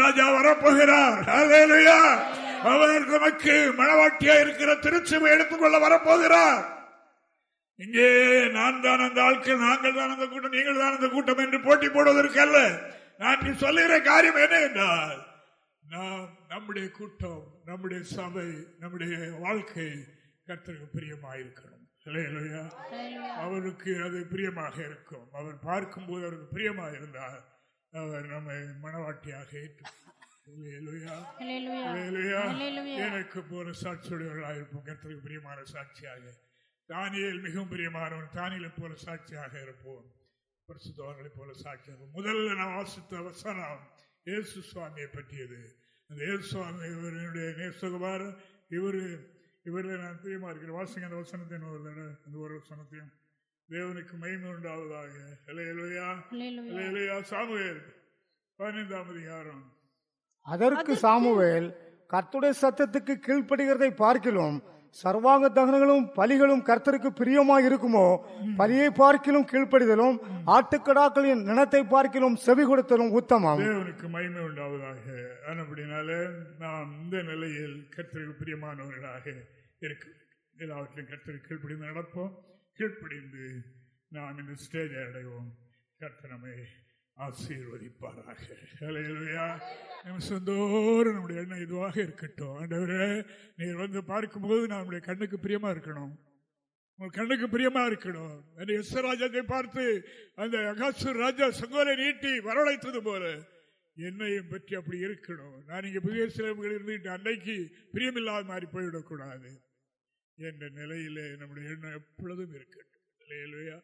ராஜா வரப்போகிறார். அவர் நமக்கு மனவாட்டியா இருக்கிற திருச்சிவை எடுத்துக்கொள்ள வரப்போகிறார். இங்கே நான் தான் அந்த ஆட்கள் நாங்கள் தான் அந்த கூட்டம் நீங்கள் தான் அந்த கூட்டம் என்று போட்டி போடுவதற்கு அல்ல நான் சொல்லுகிற காரியம் என்ன என்றால் நாம் நம்முடைய கூட்டம் நம்முடைய சபை நம்முடைய வாழ்க்கை கர்த்தருக்கு பிரியமாயிருக்கணும். இல்லையா அவருக்கு அது பிரியமாக இருக்கும். அவர் பார்க்கும்போது அவருக்கு பிரியமாக இருந்தால் அவர் நம்மை மனவாட்டியாக. எனக்கு போல சாட்சியுடையவர்களாக இருப்போம். கர்த்தருக்கு பிரியமான சாட்சியாக. தானியேல் மிகவும் பிரியமானவன். தானியலை போல சாட்சியாக இருப்போம். பரிசுத்தவர்களை போல சாட்சியாக முதல்ல நான் வாசித்த வசனம் இயேசு சுவாமியை பற்றியது. அந்த இயேசு சுவாமி இவருடைய நேசகுமார் இவரு இவரில் நான் பிரியமா இருக்கிறேன். வாசிங்க அந்த வசனத்தை இன்னொரு தடவை, இந்த ஒரு வசனத்தையும். தேவனுக்கு மகிமை உண்டாவதாக. ஹalleluya. இல்லையா சாமுவேல் பதினைந்தாம் அதிகாரம். அதற்கு சாமுவேல் கர்த்தருடைய சத்தத்துக்கு கீழ்ப்படுகிறதை பார்க்கிலும் சர்வாங்க தகனங்களும் பலிகளும் கர்த்தருக்கு பிரியமாக இருக்குமோ? பலியை பார்க்கிலும் கீழ்ப்படிதலும் ஆட்டுக்கடாக்களின் நினத்தை பார்க்கிலும் செவி கொடுத்தலும் உத்தமம். தேவனுக்கு மயிமை உண்டாவதாக. அப்படினால நாம் இந்த நிலையில் கர்த்தருக்கு பிரியமானவர்களாக இருக்கு எல்லாவற்றிலும் கர்த்தருக்கு கீழ்ப்படிந்து நடப்போம். கீழ்ப்படிந்து நாம் இந்த ஸ்டேஜை அடைவோம். கர்த்தனமே ஆசீர்வதிப்பாராக. ஹalleluya. நம்முடைய எண்ணம் இதுவாக இருக்கட்டும். ஆண்டவரே நீர் வந்து பார்க்கும்போது நம்முடைய கண்ணுக்கு பிரியமா இருக்கணும். உங்கள் கண்ணுக்கு பிரியமா இருக்கணும். அந்த எஸ் ராஜாத்தை பார்த்து அந்த அகாசூர் ராஜா சங்கோலை நீட்டி வரவழைத்தது போல என்னையும் பற்றி அப்படி இருக்கணும். நான் இங்க புதிய சிலவுகள் இருந்துட்டு அன்னைக்கு பிரியமில்லாத மாதிரி போய்விடக்கூடாது. என்ற நிலையிலே நம்முடைய எண்ணம் எப்பொழுதும் இருக்கட்டும். இல்லையா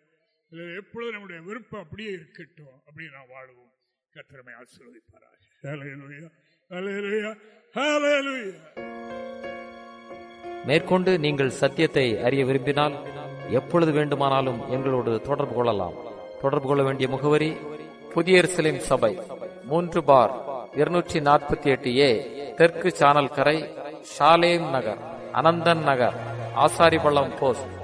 எப்பொழுது நம்முடைய விருப்பம் அப்படியே இருக்கட்டும் அப்படி நான் வாழுவோம். கத்திரமை ஆசீர்வதிப்பாராக. மேற்கொண்டு நீங்கள் சத்தியத்தை அறிய விரும்பினால் எப்பொழுது வேண்டுமானாலும் எங்களோடு தொடர்பு கொள்ளலாம். தொடர்பு கொள்ள வேண்டிய முகவரி புதிய எருசலேம் சபை மூன்று பார் இருநூற்றி நாற்பத்தி எட்டு ஏ தெற்கு சானல் கரை ஷாலேம் நகர் அனந்தன் நகர் ஆசாரிபள்ளம் போஸ்ட்.